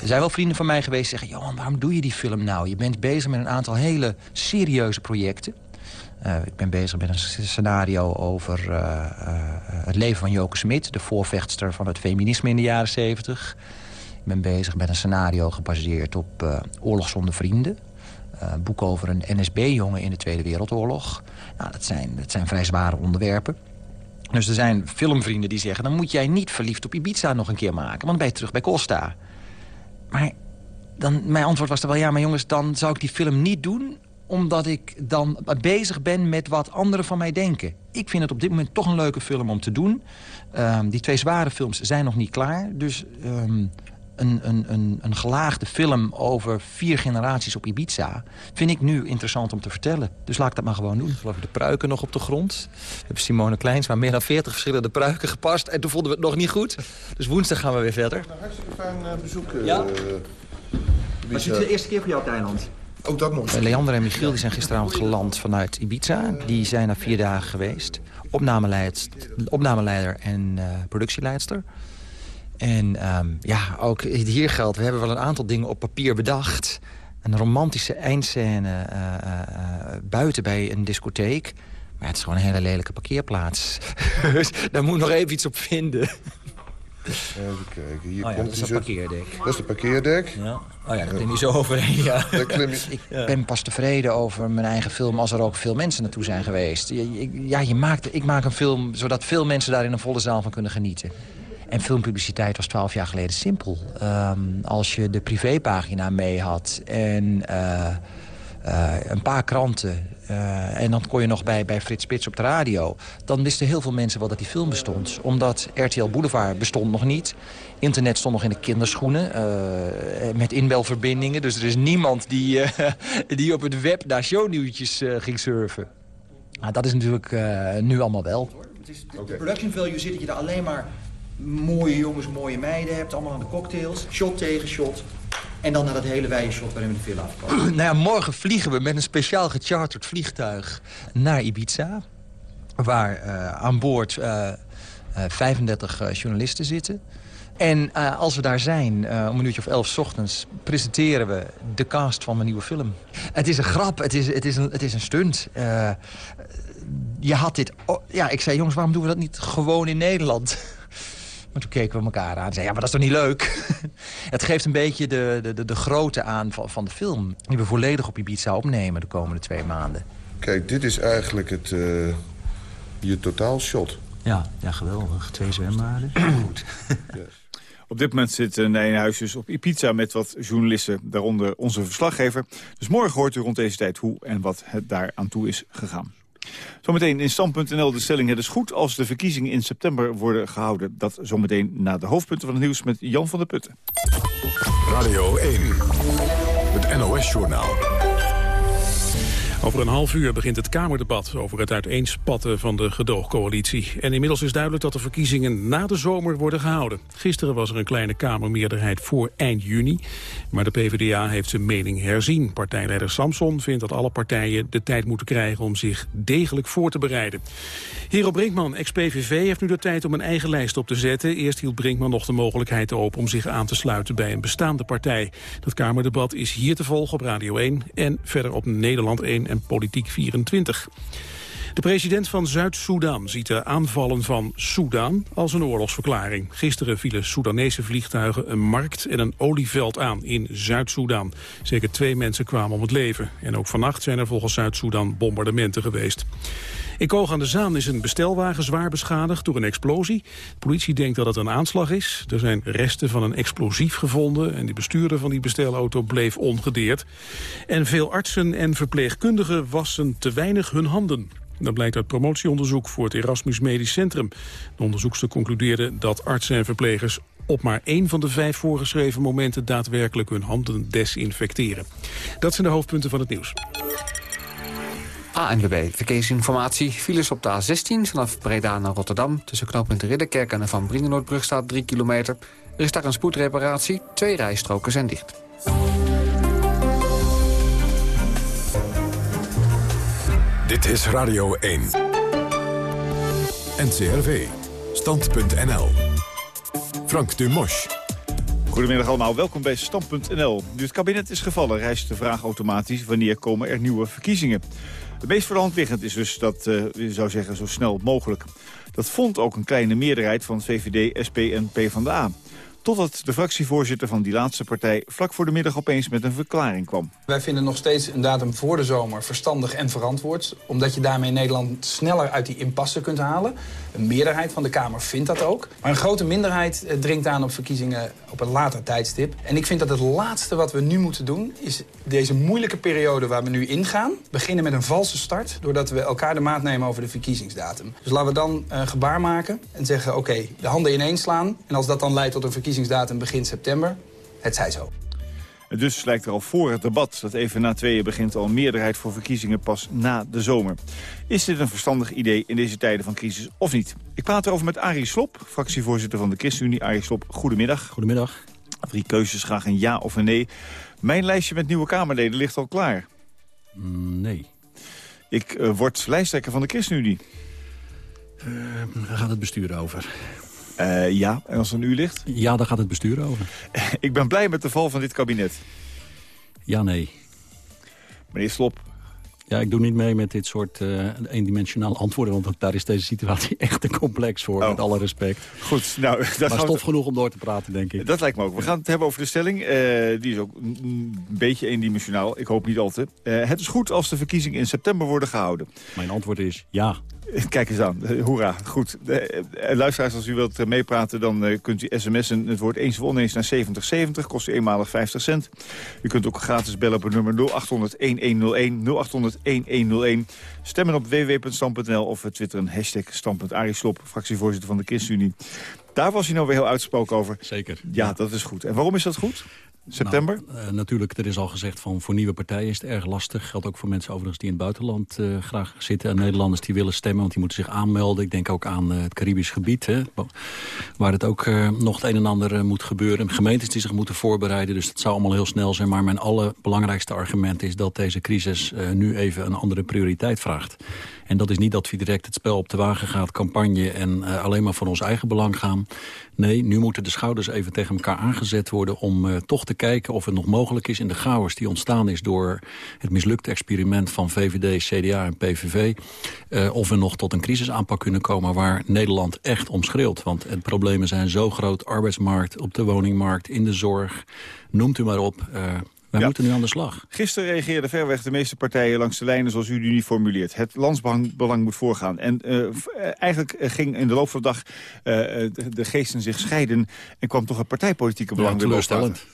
er zijn wel vrienden van mij geweest die zeggen... Johan, waarom doe je die film nou? Je bent bezig met een aantal hele serieuze projecten. Uh, ik ben bezig met een scenario over uh, uh, het leven van Joke Smit... de voorvechtster van het feminisme in de jaren 70. Ik ben bezig met een scenario gebaseerd op Oorlog zonder vrienden. Een boek over een NSB-jongen in de Tweede Wereldoorlog. Nou, dat, zijn, dat zijn vrij zware onderwerpen. Dus er zijn filmvrienden die zeggen... dan moet jij niet verliefd op Ibiza nog een keer maken... want dan ben je terug bij Costa. Maar dan, mijn antwoord was er wel... ja, maar jongens, dan zou ik die film niet doen omdat ik dan bezig ben met wat anderen van mij denken. Ik vind het op dit moment toch een leuke film om te doen. Um, die twee zware films zijn nog niet klaar. Dus um, een, een, een, een gelaagde film over vier generaties op Ibiza... vind ik nu interessant om te vertellen. Dus laat ik dat maar gewoon doen. Geloof ik de pruiken nog op de grond. We hebben Simone Kleins maar meer dan 40 verschillende pruiken gepast. En toen vonden we het nog niet goed. Dus woensdag gaan we weer verder. Hartstikke fijn uh, bezoek. Uh, ja? is het de eerste keer voor jou op het eiland? Ook dat nog. Leander en Michiel die zijn gisteravond geland vanuit Ibiza. Die zijn er vier dagen geweest. Opnameleid, opnameleider en uh, productieleidster. En ehm, ja, ook hier geldt, we hebben wel een aantal dingen op papier bedacht. Een romantische eindscène uh, buiten bij een discotheek. Maar het is gewoon een hele lelijke parkeerplaats. (laughs) dus daar moet nog even iets op vinden. (laughs) Even kijken. Hier oh ja, komt dat is zo- parkeerdek. Dat is de parkeerdek. Ja. Oh ja, daar klim je zo overheen, ja. (laughs) Daar klim je... (laughs) Ik ben pas tevreden over mijn eigen film als er ook veel mensen naartoe zijn geweest. Ja, je maakt, ik maak een film zodat veel mensen daar in een volle zaal van kunnen genieten. En filmpubliciteit was twaalf jaar geleden simpel. Ehm, als je de privépagina mee had en eh, eh, een paar kranten... eh, en dan kon je nog bij, bij Frits Spits op de radio... dan wisten heel veel mensen wel dat die film bestond. Omdat RTL Boulevard bestond nog niet. Internet stond nog in de kinderschoenen. eh, met inbelverbindingen. Dus er is niemand die, eh, (laughs) die op het web naar shownieuwtjes eh, ging surfen. Nou, dat is natuurlijk eh, nu allemaal wel. De production value zit dat je er alleen maar mooie jongens, mooie meiden hebt. Allemaal aan de cocktails. Shot tegen shot. En dan naar dat hele wijde shot waarin we de film afkomen. (clears throat) nou ja, morgen vliegen we met een speciaal gecharterd vliegtuig naar Ibiza. Waar eh, aan boord eh, eh, 35 eh, journalisten zitten. En als we daar zijn, om een uurtje of elf ochtends... presenteren we de cast van mijn nieuwe film. Het is een grap, het is, het is, een, het is een stunt. Je had dit... ja, ik zei, jongens, waarom doen we dat niet gewoon in Nederland? Maar toen keken we elkaar aan en zeiden, ja, maar dat is toch niet leuk? (laughs) het geeft een beetje de, de, de, de grootte aan van, van de film... die we volledig op Ibiza opnemen de komende twee maanden. Kijk, dit is eigenlijk het, eh, je totaalshot. Ja, ja, geweldig. Twee zwembaden. (clears throat) Goed. (laughs) Op dit moment zit uh, Nijenhuis dus op Ibiza met wat journalisten, daaronder onze verslaggever. Dus morgen hoort u rond deze tijd hoe en wat het daar aan toe is gegaan. Zometeen in stand.nl de stelling het is goed als de verkiezingen in september worden gehouden. Dat zometeen na de hoofdpunten van het nieuws met Jan van der Putten. Radio 1, het NOS-journaal. Over een half uur begint het Kamerdebat over het uiteenspatten van de gedoogcoalitie. En inmiddels is duidelijk dat de verkiezingen na de zomer worden gehouden. Gisteren was er een kleine Kamermeerderheid voor eind juni. Maar de PvdA heeft zijn mening herzien. Partijleider Samson vindt dat alle partijen de tijd moeten krijgen om zich degelijk voor te bereiden. Hero Brinkman, ex-PVV, heeft nu de tijd om een eigen lijst op te zetten. Eerst hield Brinkman nog de mogelijkheid open om zich aan te sluiten bij een bestaande partij. Dat Kamerdebat is hier te volgen op Radio 1 en verder op Nederland 1 en Politiek 24. De president van Zuid-Soedan ziet de aanvallen van Soedan als een oorlogsverklaring. Gisteren vielen Soedanese vliegtuigen een markt en een olieveld aan in Zuid-Soedan. Zeker twee mensen kwamen om het leven. En ook vannacht zijn er volgens Zuid-Soedan bombardementen geweest. In Koog aan de Zaan is een bestelwagen zwaar beschadigd door een explosie. De politie denkt dat het een aanslag is. Er zijn resten van een explosief gevonden... en de bestuurder van die bestelauto bleef ongedeerd. En veel artsen en verpleegkundigen wassen te weinig hun handen. Dat blijkt uit promotieonderzoek voor het Erasmus Medisch Centrum. De onderzoekster concludeerde dat artsen en verplegers op maar één van de vijf voorgeschreven momenten daadwerkelijk hun handen desinfecteren. Dat zijn de hoofdpunten van het nieuws. ANWB Verkeersinformatie. Files op de A16 vanaf Breda naar Rotterdam. Tussen knooppunt Ridderkerk en de Van Brienenoordbrug staat 3 kilometer. Er is daar een spoedreparatie. Twee rijstroken zijn dicht. Dit is Radio 1. NCRV. Stand.nl. Frank Dumosch. Goedemiddag allemaal, welkom bij Stand.nl. Nu het kabinet is gevallen, rijst de vraag automatisch... wanneer komen er nieuwe verkiezingen. Het meest voor de hand liggend is dus dat, uh, je zou zeggen, zo snel mogelijk. Dat vond ook een kleine meerderheid van VVD, SP en PvdA. Totdat de fractievoorzitter van die laatste partij vlak voor de middag opeens met een verklaring kwam. Wij vinden nog steeds een datum voor de zomer verstandig en verantwoord. Omdat je daarmee Nederland sneller uit die impasse kunt halen. Een meerderheid van de Kamer vindt dat ook. Maar een grote minderheid eh, dringt aan op verkiezingen op een later tijdstip. En ik vind dat het laatste wat we nu moeten doen... is deze moeilijke periode waar we nu ingaan... beginnen met een valse start... doordat we elkaar de maat nemen over de verkiezingsdatum. Dus laten we dan een gebaar maken en zeggen... oké, de handen ineens slaan. En als dat dan leidt tot een verkiezingsdatum begin september... het zij zo. En dus lijkt er al voor het debat dat even na tweeën begint al meerderheid voor verkiezingen pas na de zomer. Is dit een verstandig idee in deze tijden van crisis of niet? Ik praat erover met Arie Slop, fractievoorzitter van de ChristenUnie. Arie Slop, goedemiddag. Goedemiddag. Drie keuzes, graag een ja of een nee. Mijn lijstje met nieuwe Kamerleden ligt al klaar. Mm, nee. Ik uh, word lijsttrekker van de ChristenUnie. Uh, daar gaat het bestuur over. Uh, ja, en als er een u ligt? Ja, daar gaat het bestuur over. (laughs) ik ben blij met de val van dit kabinet. Ja, nee. Meneer Slop, ja, ik doe niet mee met dit soort uh, eendimensionaal antwoorden... want daar is deze situatie (laughs) echt te complex voor, oh. met alle respect. Goed, nou... Dat maar stof genoeg om door te praten, denk ik. Dat lijkt me ook. We gaan het hebben over de stelling. Uh, die is ook een beetje eendimensionaal. Ik hoop niet al te. Het is goed als de verkiezingen in september worden gehouden. Mijn antwoord is ja. (laughs) Kijk eens aan. Hoera. Goed. luisteraars, als u wilt meepraten, dan kunt u sms'en het woord eens of oneens naar 7070. Kost u eenmalig 50 cent. U kunt ook gratis bellen op het nummer 0800-1101, 0800-1101. Stemmen op www.stam.nl of twitteren hashtag stam.arislop, fractievoorzitter van de ChristenUnie. Daar was hij nou weer heel uitgesproken over. Zeker. Ja, dat is goed. En waarom is dat goed? September? Nou, uh, natuurlijk, er is al gezegd van voor nieuwe partijen is het erg lastig. Geldt ook voor mensen overigens die in het buitenland uh, graag zitten. En Nederlanders die willen stemmen, want die moeten zich aanmelden. Ik denk ook aan uh, het Caribisch gebied, hè, waar het ook nog het een en ander moet gebeuren. Gemeentes die zich moeten voorbereiden, dus dat zou allemaal heel snel zijn. Maar mijn allerbelangrijkste argument is dat deze crisis nu even een andere prioriteit vraagt. En dat is niet dat we direct het spel op de wagen gaat, campagne... en uh, alleen maar voor ons eigen belang gaan. Nee, nu moeten de schouders even tegen elkaar aangezet worden... om uh, toch te kijken of het nog mogelijk is in de chaos die ontstaan is... door het mislukte experiment van VVD, CDA en PVV... Uh, of we nog tot een crisisaanpak kunnen komen waar Nederland echt om schreeuwt. Want de problemen zijn zo groot, arbeidsmarkt, op de woningmarkt, in de zorg... noemt u maar op... Wij ja. moeten nu aan de slag. Gisteren reageerden verweg de meeste partijen langs de lijnen zoals u die nu formuleert. Het landsbelang moet voorgaan. En uh, eigenlijk ging in de loop van de dag uh, de geesten zich scheiden... en kwam toch het partijpolitieke belang ja, teleurstellend.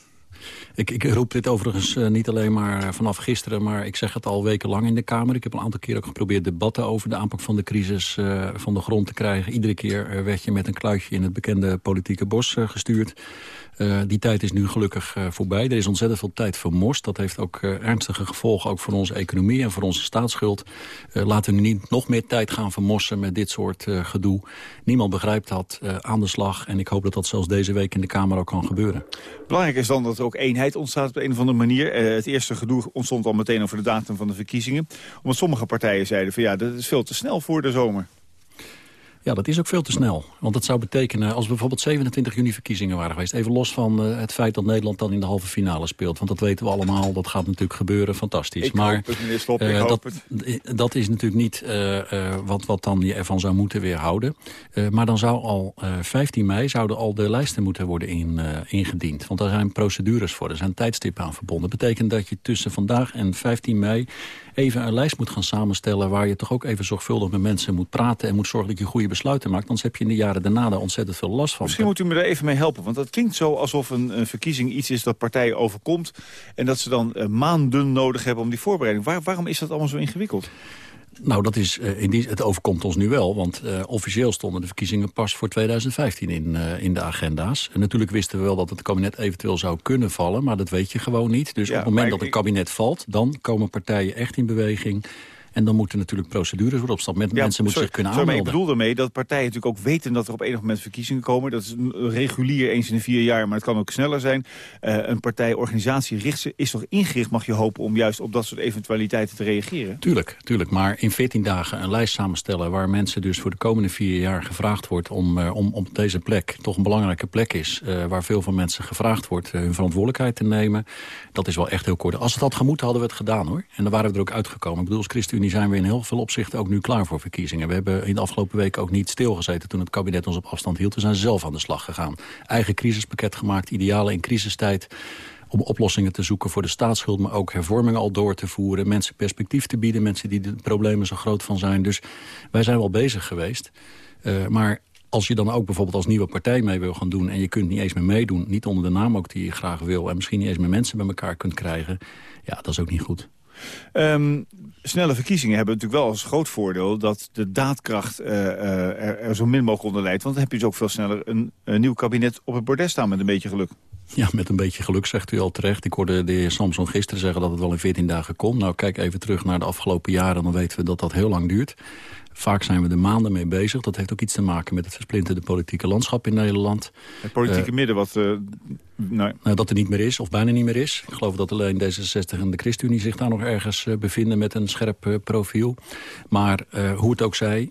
Ik, ik, roep dit overigens uh, niet alleen maar vanaf gisteren... maar ik zeg het al wekenlang in de Kamer. Ik heb een aantal keer ook geprobeerd debatten over de aanpak van de crisis uh, van de grond te krijgen. Iedere keer werd je met een kluitje in het bekende politieke bos gestuurd. Uh, die tijd is nu gelukkig uh, voorbij. Er is ontzettend veel tijd vermorst. Dat heeft ook uh, ernstige gevolgen ook voor onze economie en voor onze staatsschuld. laten we nu niet nog meer tijd gaan vermossen met dit soort gedoe. Niemand begrijpt dat aan de slag. En ik hoop dat dat zelfs deze week in de Kamer ook kan gebeuren. Belangrijk is dan dat er ook eenheid ontstaat op een of andere manier. het eerste gedoe ontstond al meteen over de datum van de verkiezingen. Omdat sommige partijen zeiden van ja, dat is veel te snel voor de zomer. Ja, dat is ook veel te snel. Want dat zou betekenen, als bijvoorbeeld 27 juni verkiezingen waren geweest... even los van uh, het feit dat Nederland dan in de halve finale speelt. Want dat weten we allemaal, dat gaat natuurlijk gebeuren, fantastisch. Ik maar hoop het, Slop, uh, ik dat, het. dat is natuurlijk niet uh, wat, wat dan je ervan zou moeten weerhouden. maar dan zou al 15 mei zouden al de lijsten moeten worden in, ingediend. Want daar zijn procedures voor, er zijn tijdstippen aan verbonden. Dat betekent dat je tussen vandaag en 15 mei even een lijst moet gaan samenstellen... waar je toch ook even zorgvuldig met mensen moet praten... en moet zorgen dat je goede besluiten maakt. Anders heb je in de jaren daarna daar ontzettend veel last van. Misschien moet u me daar even mee helpen. Want dat klinkt zo alsof een, een verkiezing iets is dat partijen overkomt... en dat ze dan uh, maanden nodig hebben om die voorbereiding. Waar, waarom is dat allemaal zo ingewikkeld? Nou, dat is, uh, in die, het overkomt ons nu wel. Want uh, officieel stonden de verkiezingen pas voor 2015 in, uh, in de agenda's. En natuurlijk wisten we wel dat het kabinet eventueel zou kunnen vallen. Maar dat weet je gewoon niet. Dus ja, op het moment dat het kabinet valt... dan komen partijen echt in beweging... En dan moeten natuurlijk procedures worden opgestart. Met ja, mensen moeten zich kunnen aanmelden. Maar ik bedoel daarmee dat partijen natuurlijk ook weten... dat er op enig moment verkiezingen komen. Dat is regulier eens in de vier jaar, maar het kan ook sneller zijn. Uh, een partijorganisatie richt ze, is toch ingericht, mag je hopen... om juist op dat soort eventualiteiten te reageren? Tuurlijk, tuurlijk. Maar in 14 dagen een lijst samenstellen... waar mensen dus voor de komende vier jaar gevraagd wordt... om, uh, om op deze plek, toch een belangrijke plek is... Uh, waar veel van mensen gevraagd wordt hun verantwoordelijkheid te nemen... dat is wel echt heel kort. Als het had gemoeten, hadden we het gedaan, hoor. En dan waren we er ook uitgekomen. Ik bedoel, als ChristenUnie zijn we in heel veel opzichten ook nu klaar voor verkiezingen. We hebben in de afgelopen weken ook niet stilgezeten toen het kabinet ons op afstand hield. We zijn zelf aan de slag gegaan. Eigen crisispakket gemaakt, idealen in crisistijd om oplossingen te zoeken voor de staatsschuld... maar ook hervormingen al door te voeren. Mensen perspectief te bieden, mensen die de problemen zo groot van zijn. Dus wij zijn wel bezig geweest. Uh, maar als je dan ook bijvoorbeeld als nieuwe partij mee wil gaan doen... en je kunt niet eens meer meedoen, niet onder de naam ook die je graag wil... en misschien niet eens meer mensen bij elkaar kunt krijgen... ja, dat is ook niet goed. Um, snelle verkiezingen hebben natuurlijk wel als groot voordeel... dat de daadkracht uh, uh, er, er, zo min mogelijk onder leidt. Want dan heb je dus ook veel sneller een, een, nieuw kabinet op het bordes staan met een beetje geluk. Ja, met een beetje geluk zegt u al terecht. Ik hoorde de heer Samson gisteren zeggen dat het wel in 14 dagen komt. Nou, kijk even terug naar de afgelopen jaren... dan weten we dat dat heel lang duurt Vaak zijn we er maanden mee bezig. Dat heeft ook iets te maken met het versplinterde politieke landschap in Nederland. Het politieke Uh, midden wat... Uh, nou, dat er niet meer is, of bijna niet meer is. Ik geloof dat alleen D66 en de ChristenUnie zich daar nog ergens uh, bevinden met een scherp uh, profiel. Maar hoe het ook zij,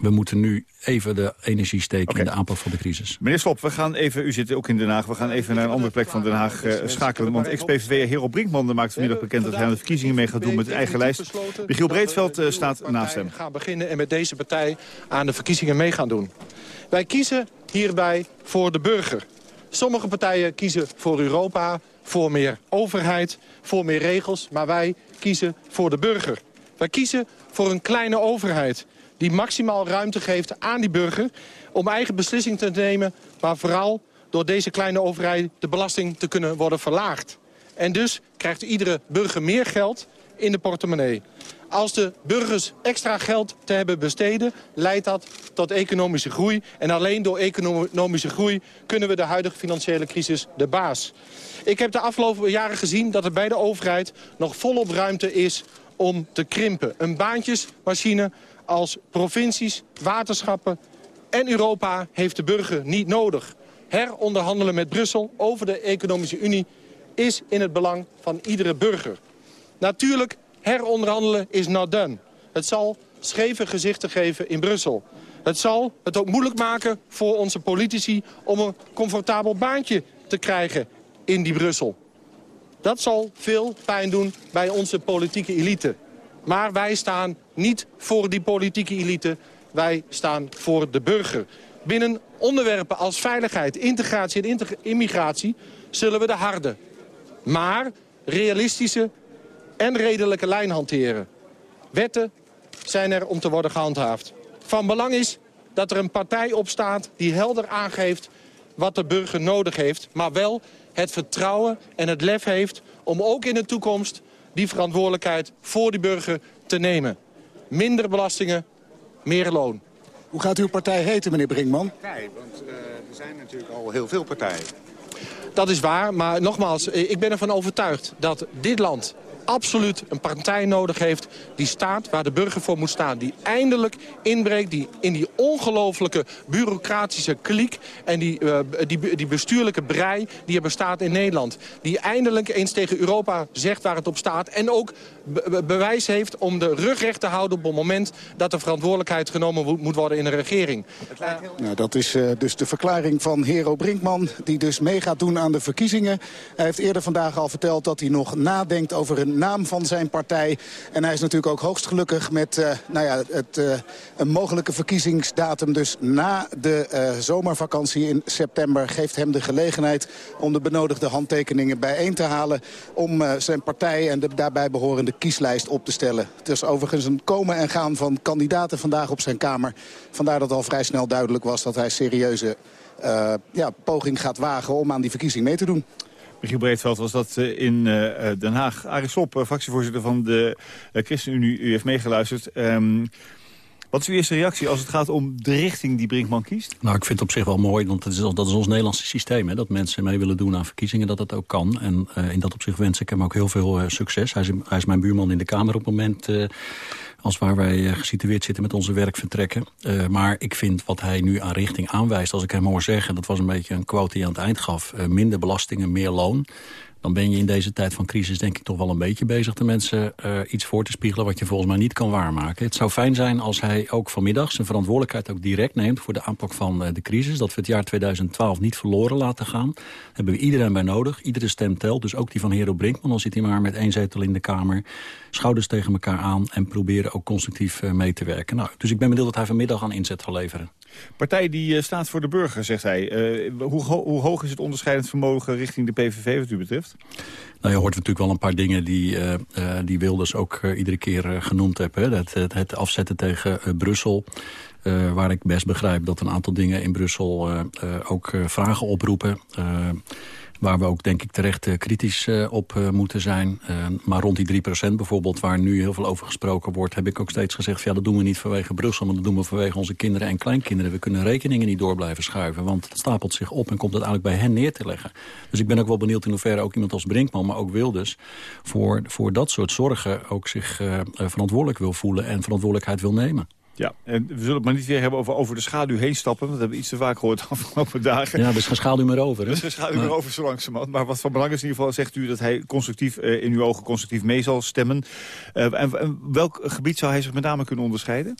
we moeten nu even de energie steken okay. in de aanpak van de crisis. Meneer Slop, we gaan even, u zit ook in Den Haag, we gaan even naar een andere plek van Den Haag uh, schakelen. Want ex-PVV Hero Brinkman maakt vanmiddag bekend dat hij aan de verkiezingen mee gaat doen met eigen lijst. Michiel Breedveld uh, staat naast hem. gaan beginnen en met deze partij aan de verkiezingen mee gaan doen. Wij kiezen hierbij voor de burger. Sommige partijen kiezen voor Europa, voor meer overheid, voor meer regels. Maar wij kiezen voor de burger. Wij kiezen voor een kleine overheid die maximaal ruimte geeft aan die burger... om eigen beslissing te nemen, maar vooral door deze kleine overheid... de belasting te kunnen worden verlaagd. En dus krijgt iedere burger meer geld in de portemonnee. Als de burgers extra geld te hebben besteden, leidt dat tot economische groei. En alleen door economische groei kunnen we de huidige financiële crisis de baas. Ik heb de afgelopen jaren gezien dat er bij de overheid nog volop ruimte is om te krimpen. Een baantjesmachine als provincies, waterschappen en Europa heeft de burger niet nodig. Heronderhandelen met Brussel over de economische unie is in het belang van iedere burger. Natuurlijk, heronderhandelen is not done. Het zal scheve gezichten geven in Brussel. Het zal het ook moeilijk maken voor onze politici om een comfortabel baantje te krijgen in die Brussel. Dat zal veel pijn doen bij onze politieke elite. Maar wij staan niet voor die politieke elite. Wij staan voor de burger. Binnen onderwerpen als veiligheid, integratie en immigratie... zullen we de harde, maar realistische en redelijke lijn hanteren. Wetten zijn er om te worden gehandhaafd. Van belang is dat er een partij opstaat die helder aangeeft wat de burger nodig heeft... maar wel het vertrouwen en het lef heeft om ook in de toekomst die verantwoordelijkheid voor die burger te nemen. Minder belastingen, meer loon. Hoe gaat uw partij heten, meneer Brinkman? Nee, want uh, er zijn natuurlijk al heel veel partijen. Dat is waar, maar nogmaals, ik ben ervan overtuigd dat dit land absoluut een partij nodig heeft die staat waar de burger voor moet staan. Die eindelijk inbreekt die, in die ongelofelijke bureaucratische kliek... en die, uh, die, die bestuurlijke brei die er bestaat in Nederland. Die eindelijk eens tegen Europa zegt waar het op staat... en ook be bewijs heeft om de rug recht te houden op het moment... dat de verantwoordelijkheid genomen moet worden in de regering. Nou, dat is uh, dus de verklaring van Hero Brinkman... die dus mee gaat doen aan de verkiezingen. Hij heeft eerder vandaag al verteld dat hij nog nadenkt over een naam van zijn partij. En hij is natuurlijk ook hoogst gelukkig met uh, nou ja, het, uh, een mogelijke verkiezingsdatum. Dus na de uh, zomervakantie in september geeft hem de gelegenheid... om de benodigde handtekeningen bijeen te halen... om zijn partij en de daarbij behorende kieslijst op te stellen. Het is overigens een komen en gaan van kandidaten vandaag op zijn Kamer. Vandaar dat al vrij snel duidelijk was dat hij serieuze ja, poging gaat wagen... om aan die verkiezing mee te doen. Michiel Breedveld was dat in Den Haag. Arie Slob, fractievoorzitter van de ChristenUnie, u heeft meegeluisterd. Um, wat is uw eerste reactie als het gaat om de richting die Brinkman kiest? Nou, ik vind het op zich wel mooi, want dat is, dat is ons Nederlandse systeem. Hè, dat mensen mee willen doen aan verkiezingen, dat dat ook kan. En in dat opzicht wens ik hem ook heel veel succes. Hij is, hij is mijn buurman in de Kamer op het moment... als waar wij gesitueerd zitten met onze werkvertrekken. Uh, maar ik vind wat hij nu aan richting aanwijst, als ik hem hoor zeggen... dat was een beetje een quote die hij aan het eind gaf... Uh, minder belastingen, meer loon dan ben je in deze tijd van crisis denk ik toch wel een beetje bezig... de mensen uh, iets voor te spiegelen wat je volgens mij niet kan waarmaken. Het zou fijn zijn als hij ook vanmiddag zijn verantwoordelijkheid ook direct neemt... voor de aanpak van uh, de crisis. Dat we het jaar 2012 niet verloren laten gaan. Daar hebben we iedereen bij nodig. Iedere stem telt, dus ook die van Hero Brinkman. Dan zit hij maar met één zetel in de Kamer. Schouders tegen elkaar aan en proberen ook constructief uh, mee te werken. Nou, dus ik ben benieuwd dat hij vanmiddag aan inzet zal leveren. Partij die uh, staat voor de burger, zegt hij. Uh, hoe, ho hoe, hoog is het onderscheidend vermogen richting de PVV wat u betreft? Nou, je hoort natuurlijk wel een paar dingen die, uh, die Wilders ook iedere keer genoemd hebben. Het, het, het, afzetten tegen Brussel. waar ik best begrijp dat een aantal dingen in Brussel ook vragen oproepen waar we ook denk ik terecht uh, kritisch uh, op uh, moeten zijn. maar rond die 3% bijvoorbeeld, waar nu heel veel over gesproken wordt... heb ik ook steeds gezegd, ja, dat doen we niet vanwege Brussel... maar dat doen we vanwege onze kinderen en kleinkinderen. We kunnen rekeningen niet door blijven schuiven... want het stapelt zich op en komt uiteindelijk bij hen neer te leggen. Dus ik ben ook wel benieuwd in hoeverre ook iemand als Brinkman... maar ook Wilders voor, voor dat soort zorgen ook zich verantwoordelijk wil voelen... en verantwoordelijkheid wil nemen. Ja, en we zullen het maar niet weer hebben over over de schaduw heen stappen. Want dat hebben we iets te vaak gehoord de afgelopen dagen. Ja, er is geen schaduw meer over. Hè? Er is geen schaduw meer over zo langzamerhand. Maar wat van belang is in ieder geval, zegt u dat hij constructief, eh, in uw ogen constructief mee zal stemmen. Eh, en, en welk gebied zou hij zich met name kunnen onderscheiden?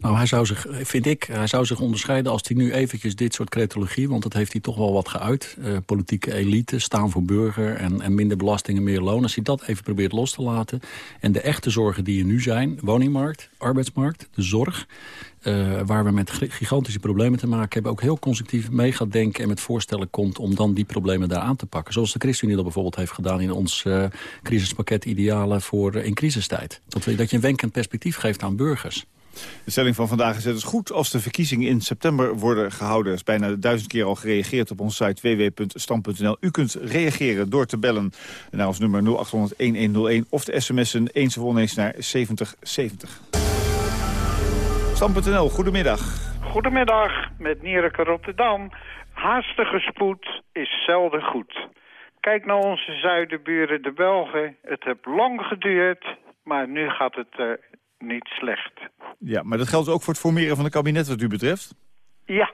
Nou, hij zou zich, vind ik, hij zou zich onderscheiden als hij nu eventjes dit soort cretologie... want dat heeft hij toch wel wat geuit. Uh, politieke elite, staan voor burger en, en minder belastingen, meer loon. Als hij dat even probeert los te laten... en de echte zorgen die er nu zijn, woningmarkt, arbeidsmarkt, de zorg... Uh, waar we met gigantische problemen te maken hebben... ook heel constructief mee gaat denken en met voorstellen komt... om dan die problemen daar aan te pakken. Zoals de ChristenUnie dat bijvoorbeeld heeft gedaan... in ons uh, crisispakket Idealen voor in crisistijd. Dat, dat je een wenkend perspectief geeft aan burgers. De stelling van vandaag is het is goed als de verkiezingen in september worden gehouden. Er is bijna duizend keer al gereageerd op onze site www.stam.nl. U kunt reageren door te bellen naar ons nummer 0800-1101 of de sms'en eens of oneens naar 7070. Stam.nl, goedemiddag. Goedemiddag, met Niereke Rotterdam. Haastige spoed is zelden goed. Kijk naar onze zuidenburen, de Belgen. Het heeft lang geduurd, maar nu gaat het uh, niet slecht. Ja, maar dat geldt ook voor het formeren van het kabinet wat u betreft? Ja,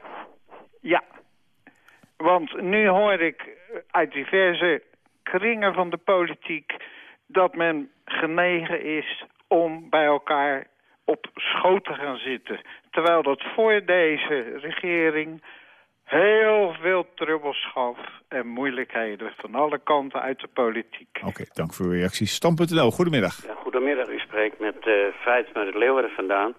ja. Want nu hoor ik uit diverse kringen van de politiek... dat men genegen is om bij elkaar op schoot te gaan zitten. Terwijl dat voor deze regering heel veel trubbels gaf en moeilijkheden van alle kanten uit de politiek. Oké, dank voor uw reactie. Stam.nl, goedemiddag. Ja, goedemiddag, u spreekt met uh, Feits met het Leeuwarden vandaan.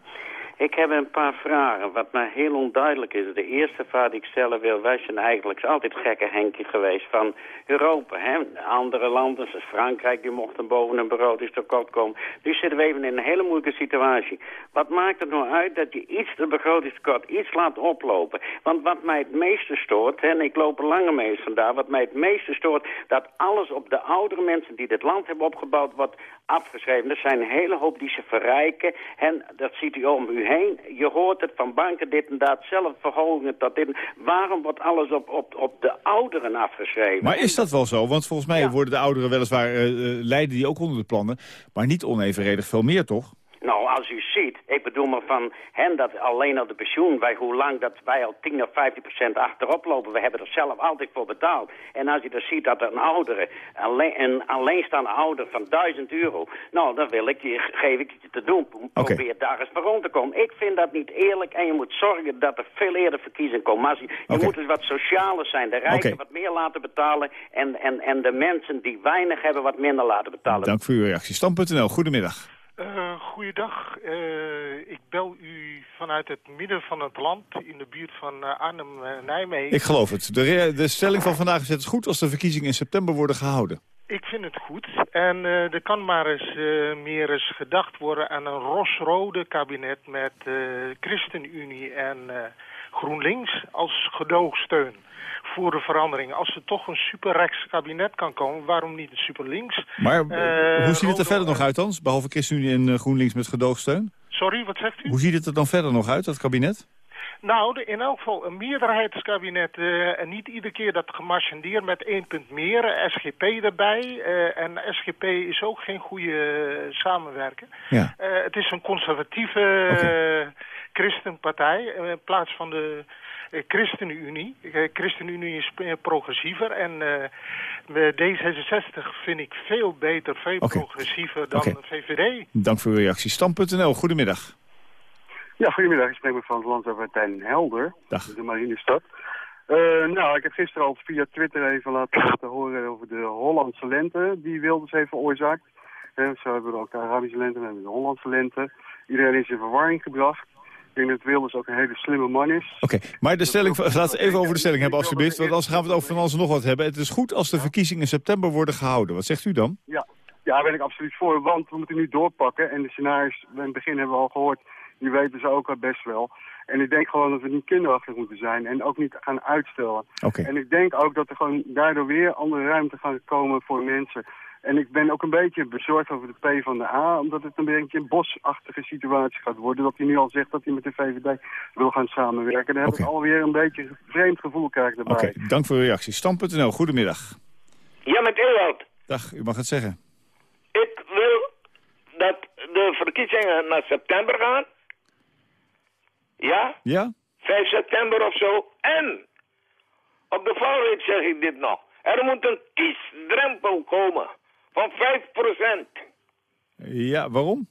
Ik heb een paar vragen, wat mij heel onduidelijk is. De eerste vraag die ik stellen wil, wij zijn eigenlijk altijd gekke Henkje geweest van Europa. Hè? Andere landen, zoals Frankrijk, die mochten boven een brood tekort komen. Nu zitten we even in een hele moeilijke situatie. Wat maakt het nou uit dat je iets de begrotingstekort iets laat oplopen? Want wat mij het meeste stoort, hè, en ik loop er langer mee vandaar, wat mij het meeste stoort, dat alles op de oudere mensen die dit land hebben opgebouwd wordt afgeschreven. Er zijn een hele hoop die ze verrijken en dat ziet u om u heen. Je hoort het van banken dit en dat, zelfverhogingen tot dit. Waarom wordt alles op, op, op de ouderen afgeschreven? Maar is dat wel zo? Want volgens mij worden de ouderen weliswaar, uh, leiden die ook onder de plannen, maar niet onevenredig veel meer, toch? Nou, als u ziet, ik bedoel maar van hen dat alleen op de pensioen, bij hoe lang dat wij al 10 of 15 procent achterop lopen, we hebben er zelf altijd voor betaald. En als je dan ziet dat een oudere, alleen, een alleenstaande ouder van 1000 euro, nou, dan wil ik je, geef ik je te doen. Probeer okay. daar eens voor rond te komen. Ik vind dat niet eerlijk en je moet zorgen dat er veel eerder verkiezingen komen. Maar je, okay. moet dus wat socialer zijn, de rijken okay. wat meer laten betalen en, en, en de mensen die weinig hebben wat minder laten betalen. Dank voor uw reactie. Stam.nl, goedemiddag. Uh, goeiedag. Uh, ik bel u vanuit het midden van het land in de buurt van uh, Arnhem-Nijmegen. Ik geloof het. De, de, stelling van vandaag is het goed als de verkiezingen in september worden gehouden. Ik vind het goed. En er kan maar eens meer eens gedacht worden aan een rosrode kabinet met ChristenUnie en GroenLinks als gedoogsteun voor de verandering. Als er toch een superrechts kabinet kan komen, waarom niet een superlinks? Maar uh, hoe ziet het er verder nog uit dan? Behalve ChristenUnie en uh, GroenLinks met gedoogsteun? Sorry, wat zegt u? Hoe ziet het er dan verder nog uit, dat kabinet? Nou, in elk geval een meerderheidskabinet. Uh, en niet iedere keer dat gemarchandeer met één punt meer. SGP erbij. en SGP is ook geen goede samenwerker. Ja. het is een conservatieve okay. christenpartij. in plaats van de ChristenUnie. ChristenUnie is progressiever en uh, D66 vind ik veel beter, veel okay. progressiever dan okay. VVD. Dank voor uw reactie. Stam.nl, goedemiddag. Ja, goedemiddag. Ik spreek met Frans Lands over Tijn Helder, Dag. de Marinestad. Uh, nou, ik heb gisteren al via Twitter even laten, laten horen over de Hollandse lente die Wilders heeft veroorzaakt. Uh, zo hebben we ook de Arabische lente, we hebben de Hollandse lente. Iedereen is in verwarring gebracht. Denk dat Wilders ook een hele slimme man is. Oké, okay, maar de stelling, laten we even over de stelling hebben alsjeblieft. Want anders gaan we het over van alles nog wat hebben. Het is goed als de verkiezingen in september worden gehouden. Wat zegt u dan? Ja, ja daar ben ik absoluut voor. Want we moeten nu doorpakken. En de scenario's, in het begin hebben we al gehoord, die weten ze ook al best wel. En ik denk gewoon dat we niet kinderachtig moeten zijn en ook niet gaan uitstellen. Okay. En ik denk ook dat er gewoon daardoor weer andere ruimte gaan komen voor mensen. En ik ben ook een beetje bezorgd over de P van de A, omdat het een beetje een bosachtige situatie gaat worden. Dat hij nu al zegt dat hij met de VVD wil gaan samenwerken. Dan heb okay. ik alweer een beetje een vreemd gevoel krijg erbij. Oké, okay, dank voor uw reactie. Stam.nl, goedemiddag. Ja, met Ewald. Dag, u mag het zeggen. Ik wil dat de verkiezingen naar september gaan. Ja? Ja? 5 september of zo. En, op de valreep zeg ik dit nog. Er moet een kiesdrempel komen van 5%. Ja, waarom?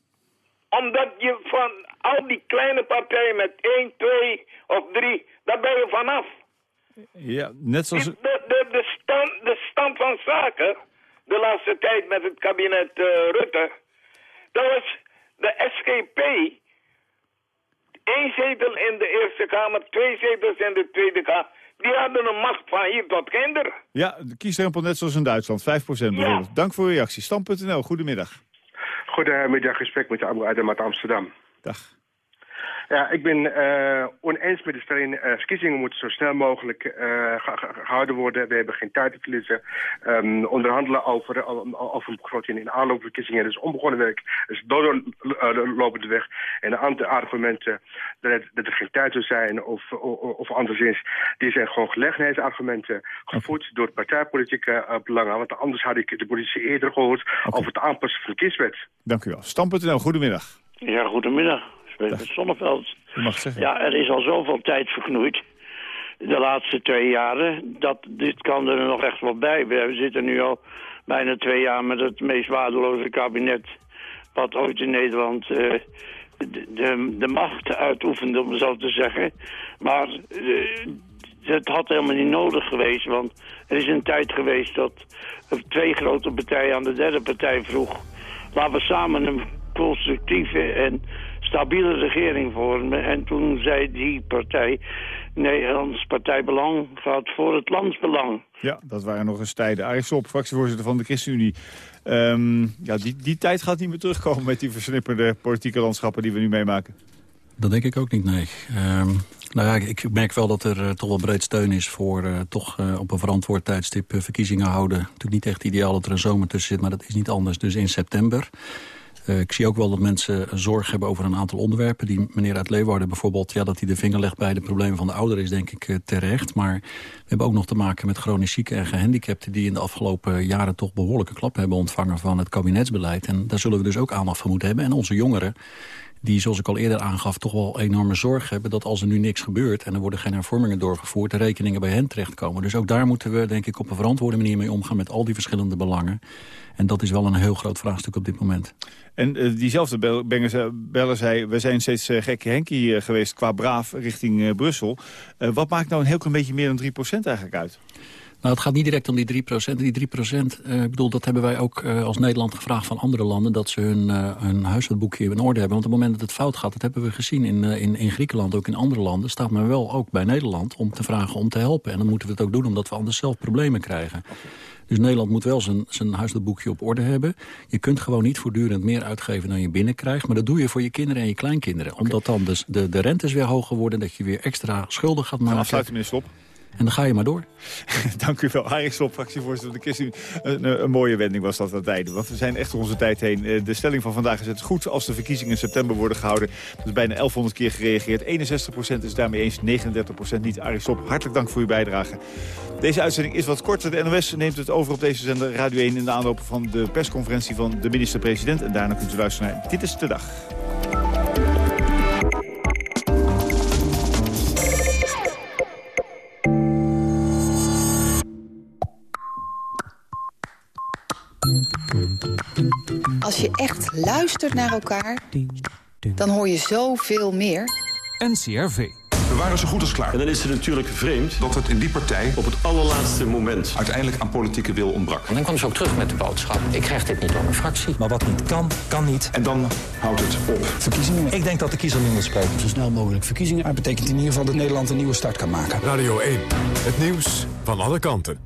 Omdat je van al die kleine partijen met 1, 2 of 3, daar ben je vanaf. Ja, net zoals... De, de, de, stand, de stand van zaken, de laatste tijd met het kabinet eh, Rutte, dat was de SGP, één zetel in de Eerste Kamer, twee zetels in de Tweede Kamer. Die hadden een macht van hier tot kinder. Ja, de kiesdrempel net zoals in Duitsland, 5% bijvoorbeeld. Dank voor uw reactie. Stam.nl, goedemiddag. Goedemiddag, gesprek met Abu Adam uit Amsterdam. Dag. Ja, ik ben uh, oneens met de stelling. Uh, verkiezingen moeten zo snel mogelijk uh, gehouden worden. We hebben geen tijd te verliezen. Um, onderhandelen over, over een begroting in aanloopverkiezingen. Dat is onbegonnen werk. Dat is doorlopende weg. En de andere argumenten dat, het, dat er geen tijd zou zijn of, of, of anderszins, die zijn gewoon gelegenheidsargumenten gevoerd door partijpolitieke belangen. Want anders had ik de politie eerder gehoord okay. over het aanpassen van de kieswet. Dank u wel. Stam.nl, goedemiddag. Ja, goedemiddag met Zonneveld. Ja, er is al zoveel tijd verknoeid. De laatste twee jaren. Dat, dit kan er nog echt wel bij. We zitten nu al bijna twee jaar met het meest waardeloze kabinet... wat ooit in Nederland uh, de, de, de, macht uitoefende, om zo te zeggen. Maar uh, het had helemaal niet nodig geweest. Want er is een tijd geweest dat twee grote partijen aan de derde partij vroeg... laten we samen een constructieve en stabiele regering vormen. En toen zei die partij, Nederlands Partijbelang gaat voor het landsbelang. Ja, dat waren nog eens tijden. Arie Slob, fractievoorzitter van de ChristenUnie. Um, ja, die, die tijd gaat niet meer terugkomen met die versnipperde politieke landschappen die we nu meemaken. Dat denk ik ook niet, nee. Um, nou ja, ik merk wel dat er uh, toch wel breed steun is voor uh, toch uh, op een verantwoord tijdstip verkiezingen houden. Natuurlijk niet echt ideaal dat er een zomer tussen zit, maar dat is niet anders. Dus in september. Uh, ik zie ook wel dat mensen zorg hebben over een aantal onderwerpen. Die meneer uit Leeuwarden bijvoorbeeld, ja, dat hij de vinger legt bij de problemen van de ouderen is denk ik uh, terecht. Maar we hebben ook nog te maken met chronisch zieken en gehandicapten die in de afgelopen jaren toch behoorlijke klap hebben ontvangen van het kabinetsbeleid. En daar zullen we dus ook aandacht voor moeten hebben. En onze jongeren, die zoals ik al eerder aangaf toch wel enorme zorg hebben... dat als er nu niks gebeurt en er worden geen hervormingen doorgevoerd... de rekeningen bij hen terechtkomen. Dus ook daar moeten we denk ik op een verantwoorde manier mee omgaan... met al die verschillende belangen. En dat is wel een heel groot vraagstuk op dit moment. En uh, diezelfde beller, beller zei... we zijn steeds uh, gekke Henkie uh, geweest qua braaf richting Brussel. wat maakt nou een heel klein beetje meer dan 3% eigenlijk uit? Nou, het gaat niet direct om die 3%. Die 3%, uh, bedoel, dat hebben wij ook uh, als Nederland gevraagd van andere landen... dat ze hun, uh, hun huishoudboekje in orde hebben. Want op het moment dat het fout gaat, dat hebben we gezien in, in, in Griekenland... ook in andere landen, staat men wel ook bij Nederland om te vragen om te helpen. En dan moeten we het ook doen, omdat we anders zelf problemen krijgen. Dus Nederland moet wel zijn, zijn huishoudboekje op orde hebben. Je kunt gewoon niet voortdurend meer uitgeven dan je binnenkrijgt. Maar dat doe je voor je kinderen en je kleinkinderen. Omdat dan dus de, de rentes weer hoger worden. Dat je weer extra schulden gaat maken. Afsluiten, meneer Stop. En dan ga je maar door. (laughs) Dank u wel. Slob, fractievoorzitter van de ChristenUnie. Een, een, mooie wending was dat aan einde. Want we zijn echt onze tijd heen. De stelling van vandaag is het goed als de verkiezingen in september worden gehouden. Dat is bijna 1100 keer gereageerd. 61% is daarmee eens, 39% niet. Slob, hartelijk dank voor uw bijdrage. Deze uitzending is wat korter. De NOS neemt het over op deze zender Radio 1... in de aanloop van de persconferentie van de minister-president. En daarna kunt u luisteren naar Dit is de Dag. Als je echt luistert naar elkaar, dan hoor je zoveel meer. NCRV. We waren zo goed als klaar. En dan is het natuurlijk vreemd dat het in die partij op het allerlaatste moment uiteindelijk aan politieke wil ontbrak. En dan kwam ze ook terug met de boodschap. Ik krijg dit niet door mijn fractie. Maar wat niet kan, kan niet. En dan houdt het op. Verkiezingen. Ik denk dat de kiezer nu moet spreken. Zo snel mogelijk verkiezingen. Maar betekent in ieder geval dat Nederland een nieuwe start kan maken. Radio 1. Het nieuws van alle kanten.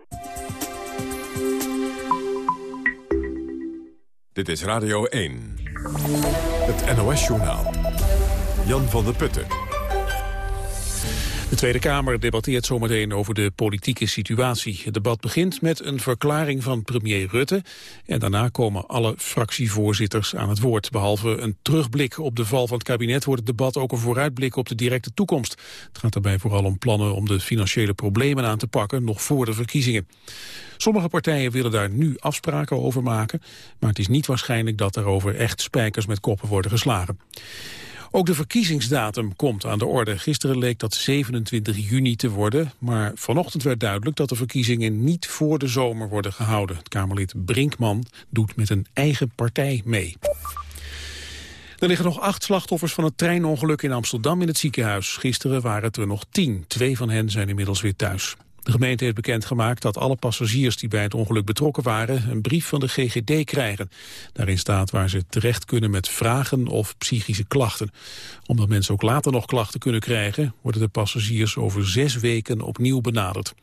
Dit is Radio 1. Het NOS-journaal. Jan van der Putten. De Tweede Kamer debatteert zometeen over de politieke situatie. Het debat begint met een verklaring van premier Rutte... en daarna komen alle fractievoorzitters aan het woord. Behalve een terugblik op de val van het kabinet... wordt het debat ook een vooruitblik op de directe toekomst. Het gaat daarbij vooral om plannen om de financiële problemen aan te pakken... nog voor de verkiezingen. Sommige partijen willen daar nu afspraken over maken... maar het is niet waarschijnlijk dat daarover echt spijkers met koppen worden geslagen. Ook de verkiezingsdatum komt aan de orde. Gisteren leek dat 27 juni te worden, maar vanochtend werd duidelijk dat de verkiezingen niet voor de zomer worden gehouden. Het Kamerlid Brinkman doet met een eigen partij mee. Er liggen nog acht slachtoffers van het treinongeluk in Amsterdam in het ziekenhuis. Gisteren waren het er nog tien. Twee van hen zijn inmiddels weer thuis. De gemeente heeft bekendgemaakt dat alle passagiers die bij het ongeluk betrokken waren een brief van de GGD krijgen. Daarin staat waar ze terecht kunnen met vragen of psychische klachten. Omdat mensen ook later nog klachten kunnen krijgen, worden de passagiers over zes weken opnieuw benaderd.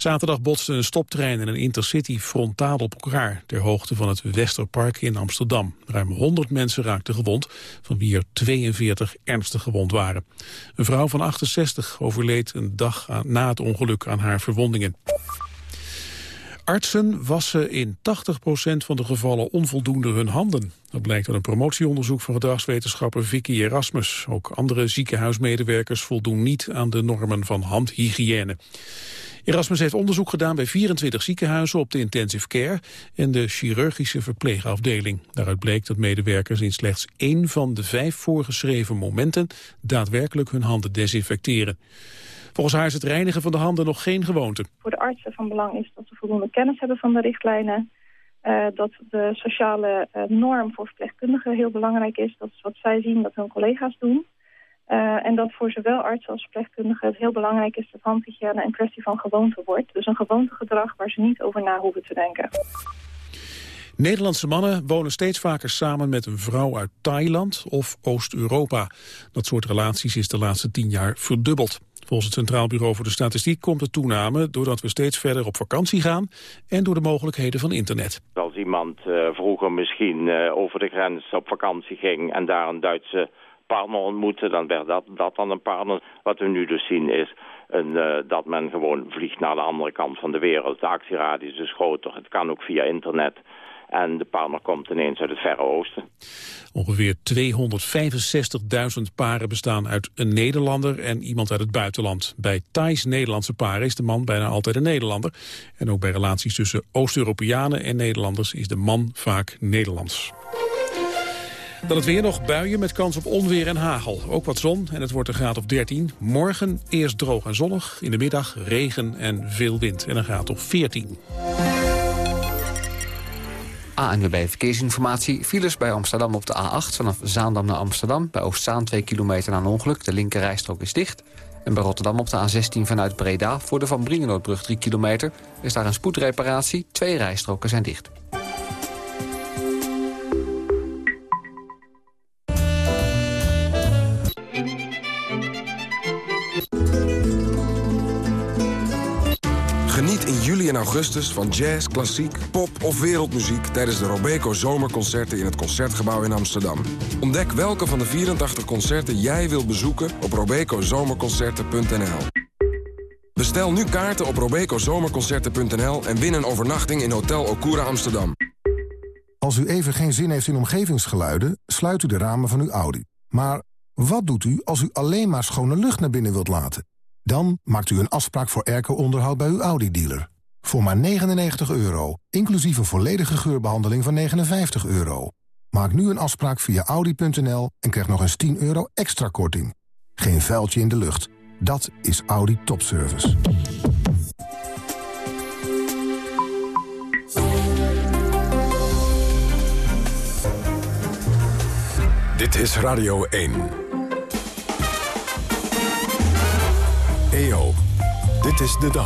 Zaterdag botsten een stoptrein en een intercity frontaal op elkaar... ter hoogte van het Westerpark in Amsterdam. Ruim 100 mensen raakten gewond, van wie er 42 ernstig gewond waren. Een vrouw van 68 overleed een dag na het ongeluk aan haar verwondingen. Artsen wassen in 80% van de gevallen onvoldoende hun handen. Dat blijkt uit een promotieonderzoek van gedragswetenschapper Vicky Erasmus. Ook andere ziekenhuismedewerkers voldoen niet aan de normen van handhygiëne. Erasmus heeft onderzoek gedaan bij 24 ziekenhuizen op de intensive care en de chirurgische verpleegafdeling. Daaruit bleek dat medewerkers in slechts één van de vijf voorgeschreven momenten daadwerkelijk hun handen desinfecteren. Volgens haar is het reinigen van de handen nog geen gewoonte. Voor de artsen van belang is dat ze voldoende kennis hebben van de richtlijnen. Uh, dat de sociale uh, norm voor verpleegkundigen heel belangrijk is. Dat is wat zij zien dat hun collega's doen. Uh, en dat voor zowel artsen als verpleegkundigen het heel belangrijk is dat handhygiëne een kwestie van gewoonte wordt. Dus een gewoontegedrag waar ze niet over na hoeven te denken. Nederlandse mannen wonen steeds vaker samen met een vrouw uit Thailand of Oost-Europa. Dat soort relaties is de laatste tien jaar verdubbeld. Volgens het Centraal Bureau voor de Statistiek komt de toename doordat we steeds verder op vakantie gaan en door de mogelijkheden van internet. Als iemand uh, vroeger misschien uh, over de grens op vakantie ging en daar een Duitse partner ontmoette, dan werd dat, dan een partner. Wat we nu dus zien is uh, dat men gewoon vliegt naar de andere kant van de wereld. De actieradius is groter, het kan ook via internet. En de partner komt ineens uit het Verre Oosten. Ongeveer 265.000 paren bestaan uit een Nederlander en iemand uit het buitenland. Bij Thais Nederlandse paren is de man bijna altijd een Nederlander. En ook bij relaties tussen Oost-Europeanen en Nederlanders is de man vaak Nederlands. Dan het weer nog buien met kans op onweer en hagel. Ook wat zon en het wordt een graad of 13. Morgen eerst droog en zonnig. In de middag regen en veel wind en een graad of 14. ANWB Verkeersinformatie. Files bij Amsterdam op de A8 vanaf Zaandam naar Amsterdam. Bij Oostzaan 2 kilometer na een ongeluk. De linkerrijstrook is dicht. En bij Rotterdam op de A16 vanuit Breda voor de Van Brienenoordbrug 3 kilometer. Is daar een spoedreparatie. Twee rijstroken zijn dicht. Augustus van jazz, klassiek, pop of wereldmuziek... tijdens de Robeco Zomerconcerten in het Concertgebouw in Amsterdam. Ontdek welke van de 84 concerten jij wilt bezoeken op robecozomerconcerten.nl. Bestel nu kaarten op robecozomerconcerten.nl en win een overnachting in Hotel Okura Amsterdam. Als u even geen zin heeft in omgevingsgeluiden, sluit u de ramen van uw Audi. Maar wat doet u als u alleen maar schone lucht naar binnen wilt laten? Dan maakt u een afspraak voor airco-onderhoud bij uw Audi-dealer. Voor maar 99 euro, inclusief een volledige geurbehandeling van 59 euro. Maak nu een afspraak via Audi.nl en krijg nog eens 10 euro extra korting. Geen vuiltje in de lucht. Dat is Audi Topservice. Dit is Radio 1. EO, dit is de dag.